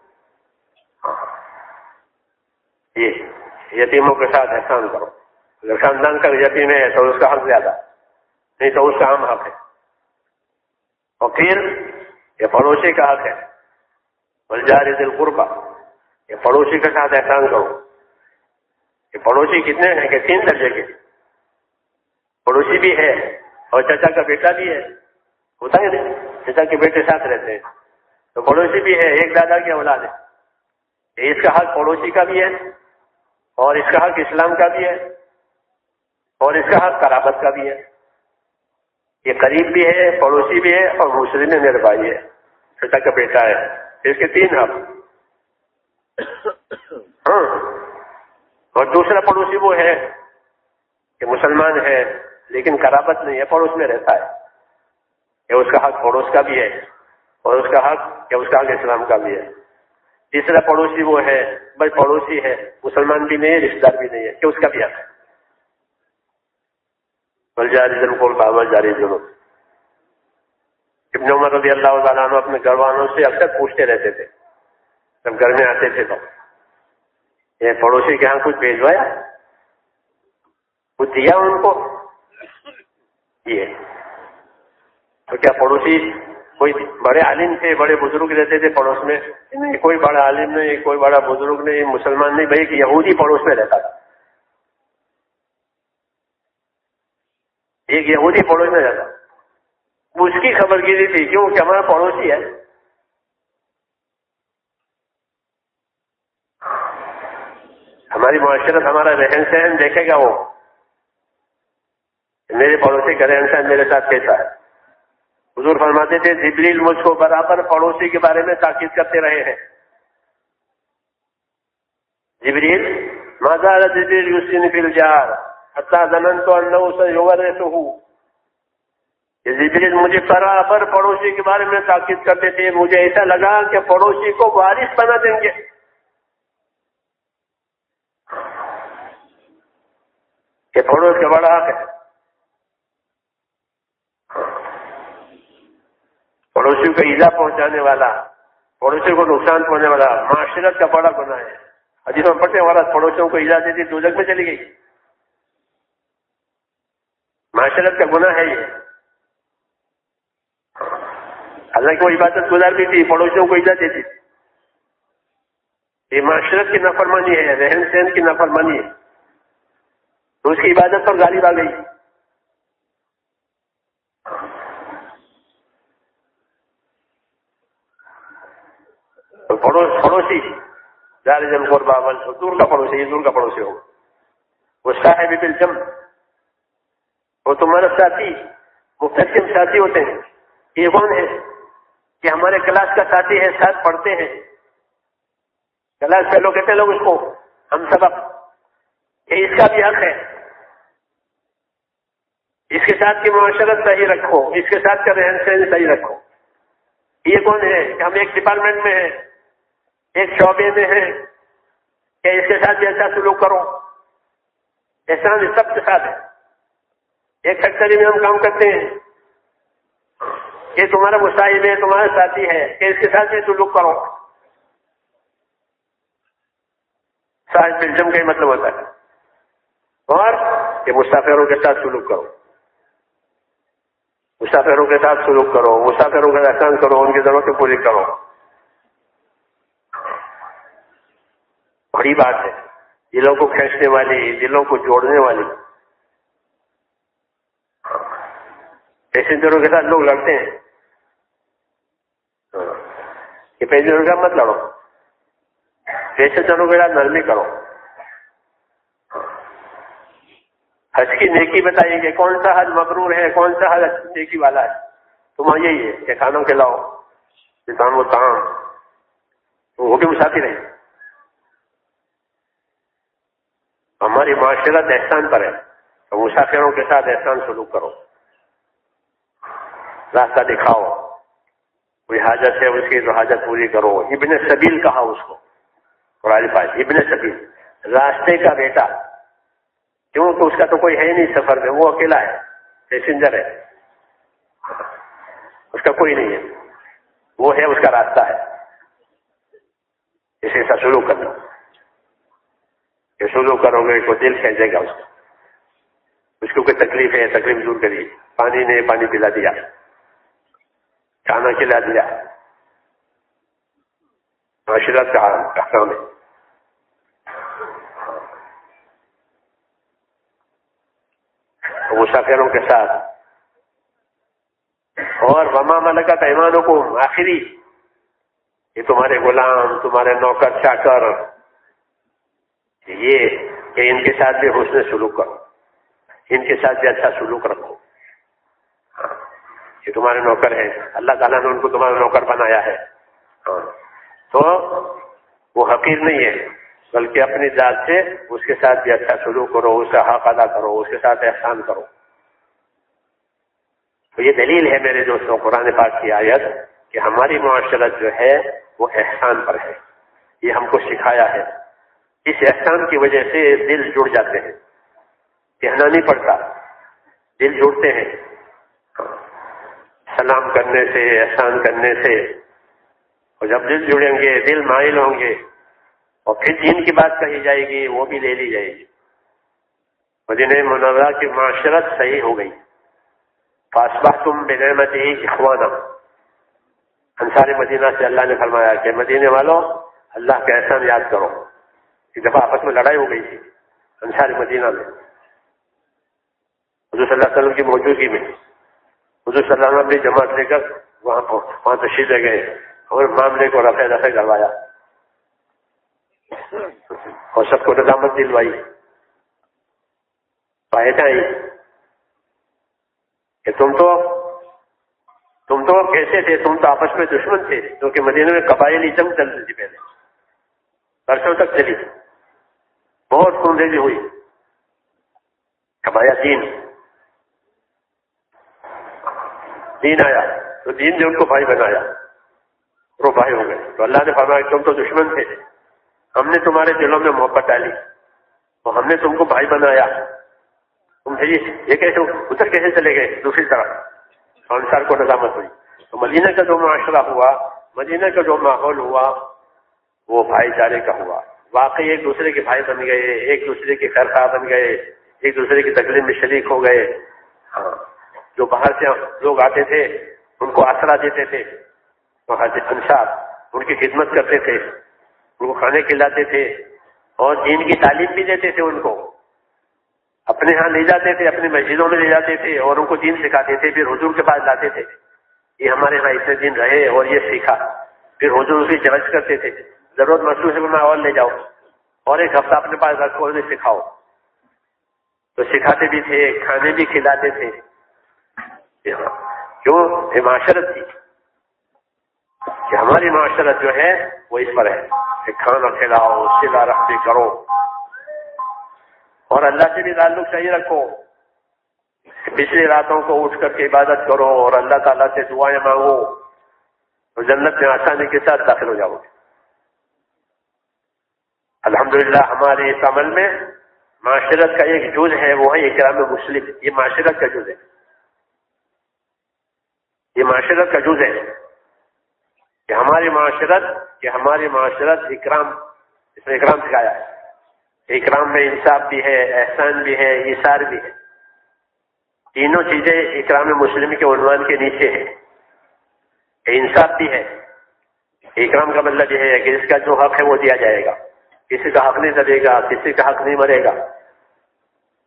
یہ یتیموں کے ساتھ احسان کرو۔ اگر خاندان کا یتیم ہے تو اس کا حق زیادہ نہیں تو اس کا عام حق ہے۔ اور پھر یہ پڑوسی کا حق ہے۔ بلجار دل قربا یہ پڑوسی کے ساتھ احسان کرو۔ یہ پڑوسی کتنے ہیں کہ تین درجے کے۔ پڑوسی بھی ہے اور چچا کا بیٹا بھی ہے۔ ہوتا ہے نہیں، چچا کے بیٹے ساتھ رہتے ہیں۔ تو پڑوسی بھی ہے، ایک دادا کی اولاد ہے۔ اس کا حق پڑوسی کا بھی ہے۔ اور اس کا حق اسلام کا بھی ہے اور اس کا حق کرابت کا بھی ہے۔ یہ قریب بھی ہے، پڑوسی بھی ہے اور مسلم میں میرے بھائی ہے۔ چچا کا بیٹا ہے۔ اس کے تین حق۔ ہاں اور دوسرا پڑوسی وہ ہے کہ مسلمان ہے، لیکن کرابت نہیں ہے، پڑوس میں رہتا ہے۔ کہ اس کا حق پڑوس کا بھی ہے اور اس کا حق کہ اس کا حق اسلام کا بھی ہے۔ تیسرا پڑوسی وہ ہے، بھائی پڑوسی ہے، مسلمان بھی نہیں ہے رشتے دار بھی نہیں ہے، کہ اس کا بھی حق ہے۔ بل جاری ضرور بابا جاری ابن عمر رضی اللہ تعالیٰ عنہ اپنے گھر والوں سے اکثر پوچھتے رہتے تھے۔ جب گھر میں آتے تھے تو یہ پڑوسی کے یہاں کچھ بھیجوایا؟ کچھ دیا ان کو۔ یہ تو کیا پڑوسی کوئی بڑے عالم تھے، بڑے بزرگ رہتے تھے پڑوس میں۔ کوئی بڑا عالم نہیں کوئی بڑا بزرگ نہیں مسلمان نہیں بھائی یہودی پڑوس میں رہتا تھا۔ ایک یہودی پڑوس میں رہتا اس کی خبر گیری تھی، کیوں؟ کہ ہمارا پڑوسی ہے۔ ہماری معاشرت، ہمارا رہن سہن، دیکھے گا وہ۔ میرے پڑوسی کا رہن سہن میرے ساتھ کیسا ہے؟ حضور فرماتے تھے، جبریل مجھ کو برابر پڑوسی کے بارے میں تاکید کرتے رہے ہیں۔ جبریل مزار جبریل یوسین فل جار حتہ زمن تو اللہ سے یوگا رہتے ہوں جبریل مجھے برابر پڑوسی کے بارے میں تاکید کرتے تھے، مجھے ایسا لگا کہ پڑوسی کو بارش بنا دیں گے۔ کہ پڑوس کا بڑا حق ہے۔ پڑوسی کو ایزا پہنچانے والا پڑوسی کو نقصان پہنچانے والا، معاشرت کا بڑا گناہ ہے۔ عجیب پٹے والا پڑوسیوں کو ایزا دیتی دو میں چلی گئی۔ معاشرت کا گناہ ہے یہ۔ اللہ کو عبادت گزار بھی تھی، پڑوسیوں کو ایجا دیتی۔ یہ معاشرت کی نفرمانی ہے رہن سہن کی نفرمانی ہے۔ تو اس کی عبادت پر غالب آ گئی۔ پڑوسی دار جم قور بابل دور کا پڑوسی یہ دور کا پڑوسی ہوگا وہ صاحب بالجم وہ تمہارا ساتھی مختلف ساتھی ہوتے ہیں یہ کون ہے؟ کہ ہمارے کلاس کا ساتھی ہے، ساتھ پڑھتے ہیں. کلاس پہ لوگ کہتے لوگ اس کو ہم سبق. کہ اس کا بھی حق ہے. اس کے ساتھ کی معاشرت صحیح رکھو. اس کے ساتھ کا رہن سہن صحیح رکھو. یہ کون ہے؟ کہ ہم ایک ڈپارٹمنٹ میں ہیں. ایک شعبے میں ہیں کہ اس کے ساتھ بھی اچھا سلوک کرو احسان سب کے ساتھ ہے۔ ایک فیکٹری میں ہم کام کرتے ہیں۔ یہ تمہارا مستحب ہے، تمہارا ساتھی ہے کہ اس کے ساتھ بھی سلوک کرو۔ ساتھ بلجم کا ہی مطلب ہوتا ہے۔ اور یہ مسافروں کے ساتھ سلوک کرو۔ مسافروں کے ساتھ سلوک کرو، مسافروں کا احسان کرو، ان کی ضرورتیں پوری کرو۔ بڑی بات ہے۔ دلوں کو کھینچنے والی، دلوں کو جوڑنے والی۔ پیسنجروں کے ساتھ لوگ لڑتے ہیں۔ کہ پیسنجروں کا مت لڑو۔ پیسنجروں کے ساتھ نرمی کرو۔ حج کی نیکی بتائیے کہ کون سا حج مغرور ہے، کون سا حج نیکی والا ہے؟ تم یہی ہے کہ کھانوں کے لاؤ کسان وہ کام وہ بھی مسافر رہے۔ ہماری معاشرت احسان پر ہے۔ تو مسافروں کے ساتھ احسان سلوک کرو۔ راستہ دکھاؤ۔ کوئی حاجت ہے اس کی تو حاجت پوری کرو۔ ابن سبیل کہا اس کو۔ قرآن پاس ابن سبیل، راستے کا بیٹا۔ کیوں کہ اس کا تو کوئی ہے نہیں سفر میں، وہ اکیلا ہے پیسنجر ہے۔ اس کا کوئی نہیں ہے۔ وہ ہے اس کا راستہ ہے۔ اسے سلوک کرنا۔ یہ سلوک کرو گے کو دل کھینچے گا اس کو۔ اس کو کوئی تکلیف ہے، تکلیف دور کری۔ پانی نے پانی پلا دیا۔ کھانا کھلا دیا۔ معاشرت کا کام ہے مسافروں کے ساتھ۔ اور وما ملکت ایمانوں کو آخری۔ یہ تمہارے غلام، تمہارے نوکر چاکر یہ کہ ان کے ساتھ بھی حسن سلوک کرو۔ ان کے ساتھ بھی اچھا سلوک رکھو۔ ہاں یہ تمہارے نوکر ہیں۔ اللہ تعالیٰ نے ان کو تمہارا نوکر بنایا ہے۔ ہاں تو وہ حقیر نہیں ہے، بلکہ اپنی ذات سے اس کے ساتھ بھی اچھا سلوک کرو، اس کا حق ادا کرو، اس کے ساتھ احسان کرو۔ تو یہ دلیل ہے میرے دوستوں، قرآن پاک کی آیت کہ ہماری معاشرت جو ہے وہ احسان پر ہے۔ یہ ہم کو سکھایا ہے۔ اس احسان کی وجہ سے دل جڑ جاتے ہیں۔ کہنا نہیں پڑتا۔ دل جڑتے ہیں۔ سلام کرنے سے، احسان کرنے سے۔ اور جب دل جڑیں گے، دل مائل ہوں گے، اور پھر جن کی بات کہی جائے گی، وہ بھی لے لی جائے گی۔ مدینہ منورہ کی معاشرت صحیح ہو گئی۔ فاسبہ تم بے ہی اخوانہ انصار مدینہ سے اللہ نے فرمایا کہ مدینے والوں، اللہ کا احسان یاد کرو۔ ایک دفعہ آپس میں لڑائی ہو گئی تھی انصار مدینہ میں، حضور صلی اللہ علیہ وسلم کی موجودگی میں، حضور صلی اللہ علیہ وسلم نے جماعت لے کر وہاں وہاں تشریف لے گئے اور معاملے کو رفع دفع کروایا۔ اور سب کو ندامت دلوائی۔ فائدہ ہی کہ تم تو تم تو کیسے تھے؟ تم تو آپس میں دشمن تھے، کیونکہ مدینہ میں قبائلی جنگ چل رہی تھی پہلے، برسوں تک چلی۔ بہت خون ہوئی۔ کبایا دین۔ دین آیا۔ تو دین نے ان کو بھائی بنایا۔ وہ بھائی ہو گئے۔ تو اللہ نے فرمایا تم تو دشمن تھے۔ ہم نے تمہارے دلوں میں محبت ڈالی۔ تو ہم نے تم کو بھائی بنایا۔ تم جی، یہ کیسے اتر کیسے چلے گئے؟ دوسری طرف۔ انسار کو نظامت ہوئی۔ تو مدینہ کا جو معاشرہ ہوا، مدینہ کا جو ماحول ہوا، وہ بھائی چارے کا ہوا۔ واقعی ایک دوسرے کے بھائی بن گئے، ایک دوسرے کے خیر خواہ بن گئے، ایک دوسرے کی تکلیف میں شریک ہو گئے۔ ہاں جو باہر سے لوگ آتے تھے، ان کو آسرا دیتے تھے۔ وہاں انصار ان کی خدمت کرتے تھے۔ ان کو کھانے کھلاتے تھے۔ اور دین کی تعلیم بھی دیتے تھے ان کو۔ اپنے ہاں لے جاتے تھے، اپنی مسجدوں میں لے جاتے تھے اور ان کو دین سکھاتے تھے، پھر حضور کے پاس لاتے تھے۔ یہ ہمارے ہاں اتنے دن رہے اور یہ سیکھا۔ پھر حضور اسے جرج کرتے تھے۔ ضرورت محسوس ہے میں اور لے جاؤ اور ایک ہفتہ اپنے پاس رکھو انہیں سکھاؤ۔ تو سکھاتے بھی تھے، کھانے بھی کھلاتے تھے۔ کیوں یہ معاشرت تھی کہ ہماری معاشرت جو ہے، وہ اس پر ہے۔ کہ کھانا کھلاؤ سلا رکھتے کرو۔ اور اللہ سے بھی تعلق صحیح رکھو۔ پچھلی راتوں کو اٹھ کر کے عبادت کرو اور اللہ تعالیٰ سے دعائیں مانگو۔ تو جنت میں آسانی کے ساتھ داخل ہو جاؤ گے۔ الحمدللہ ہمارے اس عمل میں معاشرت کا ایک جز ہے، وہ ہے اکرام مسلم۔ یہ معاشرت کا جز ہے۔ یہ معاشرت کا جز ہے کہ ہماری معاشرت، کہ ہماری معاشرت اکرام، اس میں اکرام سکھایا ہے۔ اکرام میں انصاف بھی ہے، احسان بھی ہے اشار بھی ہے۔ تینوں چیزیں اکرام مسلم کے عنوان کے نیچے ہیں۔ انصاف بھی ہے۔ اکرام کا مطلب یہ ہے کہ اس کا جو حق ہے وہ دیا جائے گا۔ کسی کا حق نہیں دبے گا، کسی کا حق نہیں مرے گا۔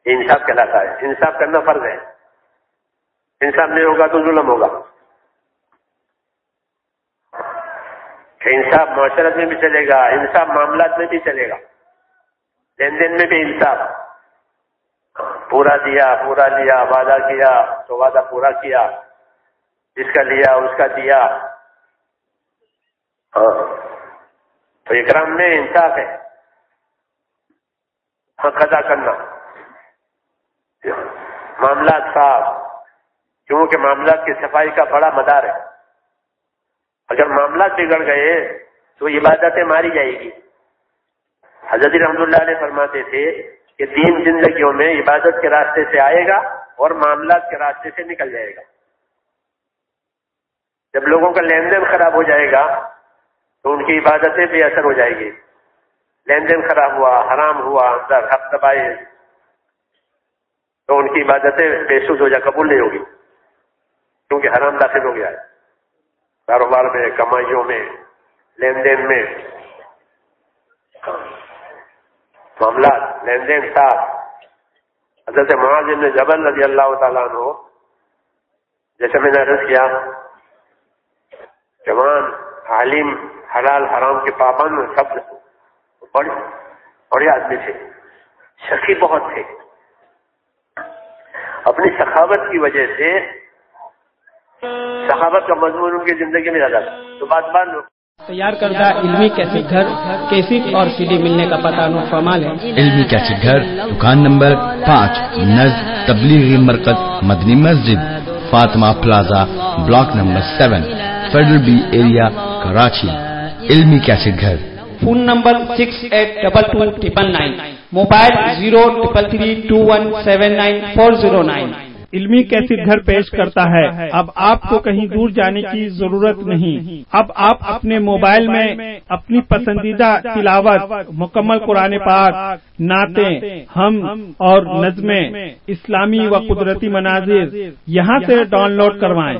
انصاف کہلاتا ہے۔ انصاف کرنا فرض ہے۔ انصاف نہیں ہوگا تو ظلم ہوگا۔ انصاف معاشرت میں بھی چلے گا، انصاف معاملات میں بھی چلے گا۔ لین دین میں بھی انصاف۔ پورا دیا، پورا لیا، وعدہ کیا، تو وعدہ پورا کیا۔ جس کا لیا، اس کا دیا۔ ہاں۔ تو اکرام میں انصاف ہے۔ حق ادا کرنا۔ معاملات صاف، کیونکہ معاملات کی صفائی کا بڑا مدار ہے۔ اگر معاملات بگڑ گئے تو عبادتیں ماری جائے گی۔ حضرت رحمد اللہ علیہ فرماتے تھے کہ تین زندگیوں میں عبادت کے راستے سے آئے گا اور معاملات کے راستے سے نکل جائے گا۔ جب لوگوں کا لین دین خراب ہو جائے گا تو ان کی عبادتیں بے اثر ہو جائے گی۔ لین دین خراب ہوا، حرام ہوا، اندر حق دبائے، تو ان کی عبادتیں بے سود ہو جائے، قبول نہیں ہوگی، کیونکہ حرام داخل ہو گیا ہے۔ کاروبار میں، کمائیوں میں، لین دین میں۔ معاملات، لین دین صاف حضرت معاذ نے جبل رضی اللہ تعالیٰ عنہ، جیسے میں نے عرض کیا، جوان، عالم، حلال، حرام کے پابند، سب بڑے بڑے آدمی تھے۔ شکی بہت تھے اپنی سخاوت کی وجہ سے سخاوت کا مضمون ان کی زندگی میں زیادہ تو بات بات تیار کردہ علمی کیسے گھر کیسٹ اور سی ڈی ملنے کا پتہ نو فرما لیں علمی کیسے گھر دکان نمبر پانچ نز تبلیغی مرکز Madani Masjid Fatima plaza block number seven federal B area Karachi. Ilmi cassette گھر۔ Phone number six eight double two triple nine mobile zero triple three two one seven nine four zero nine Ilmi کیسی گھر پیش کرتا ہے۔ اب آپ کو کہیں دور جانے کی ضرورت نہیں۔ اب آپ اپنے موبائل میں اپنی پسندیدہ تلاوت، مکمل قرآن پاک، نعتیں، ہم اور نظمیں، اسلامی و قدرتی مناظر، یہاں سے ڈاؤن لوڈ کروائیں۔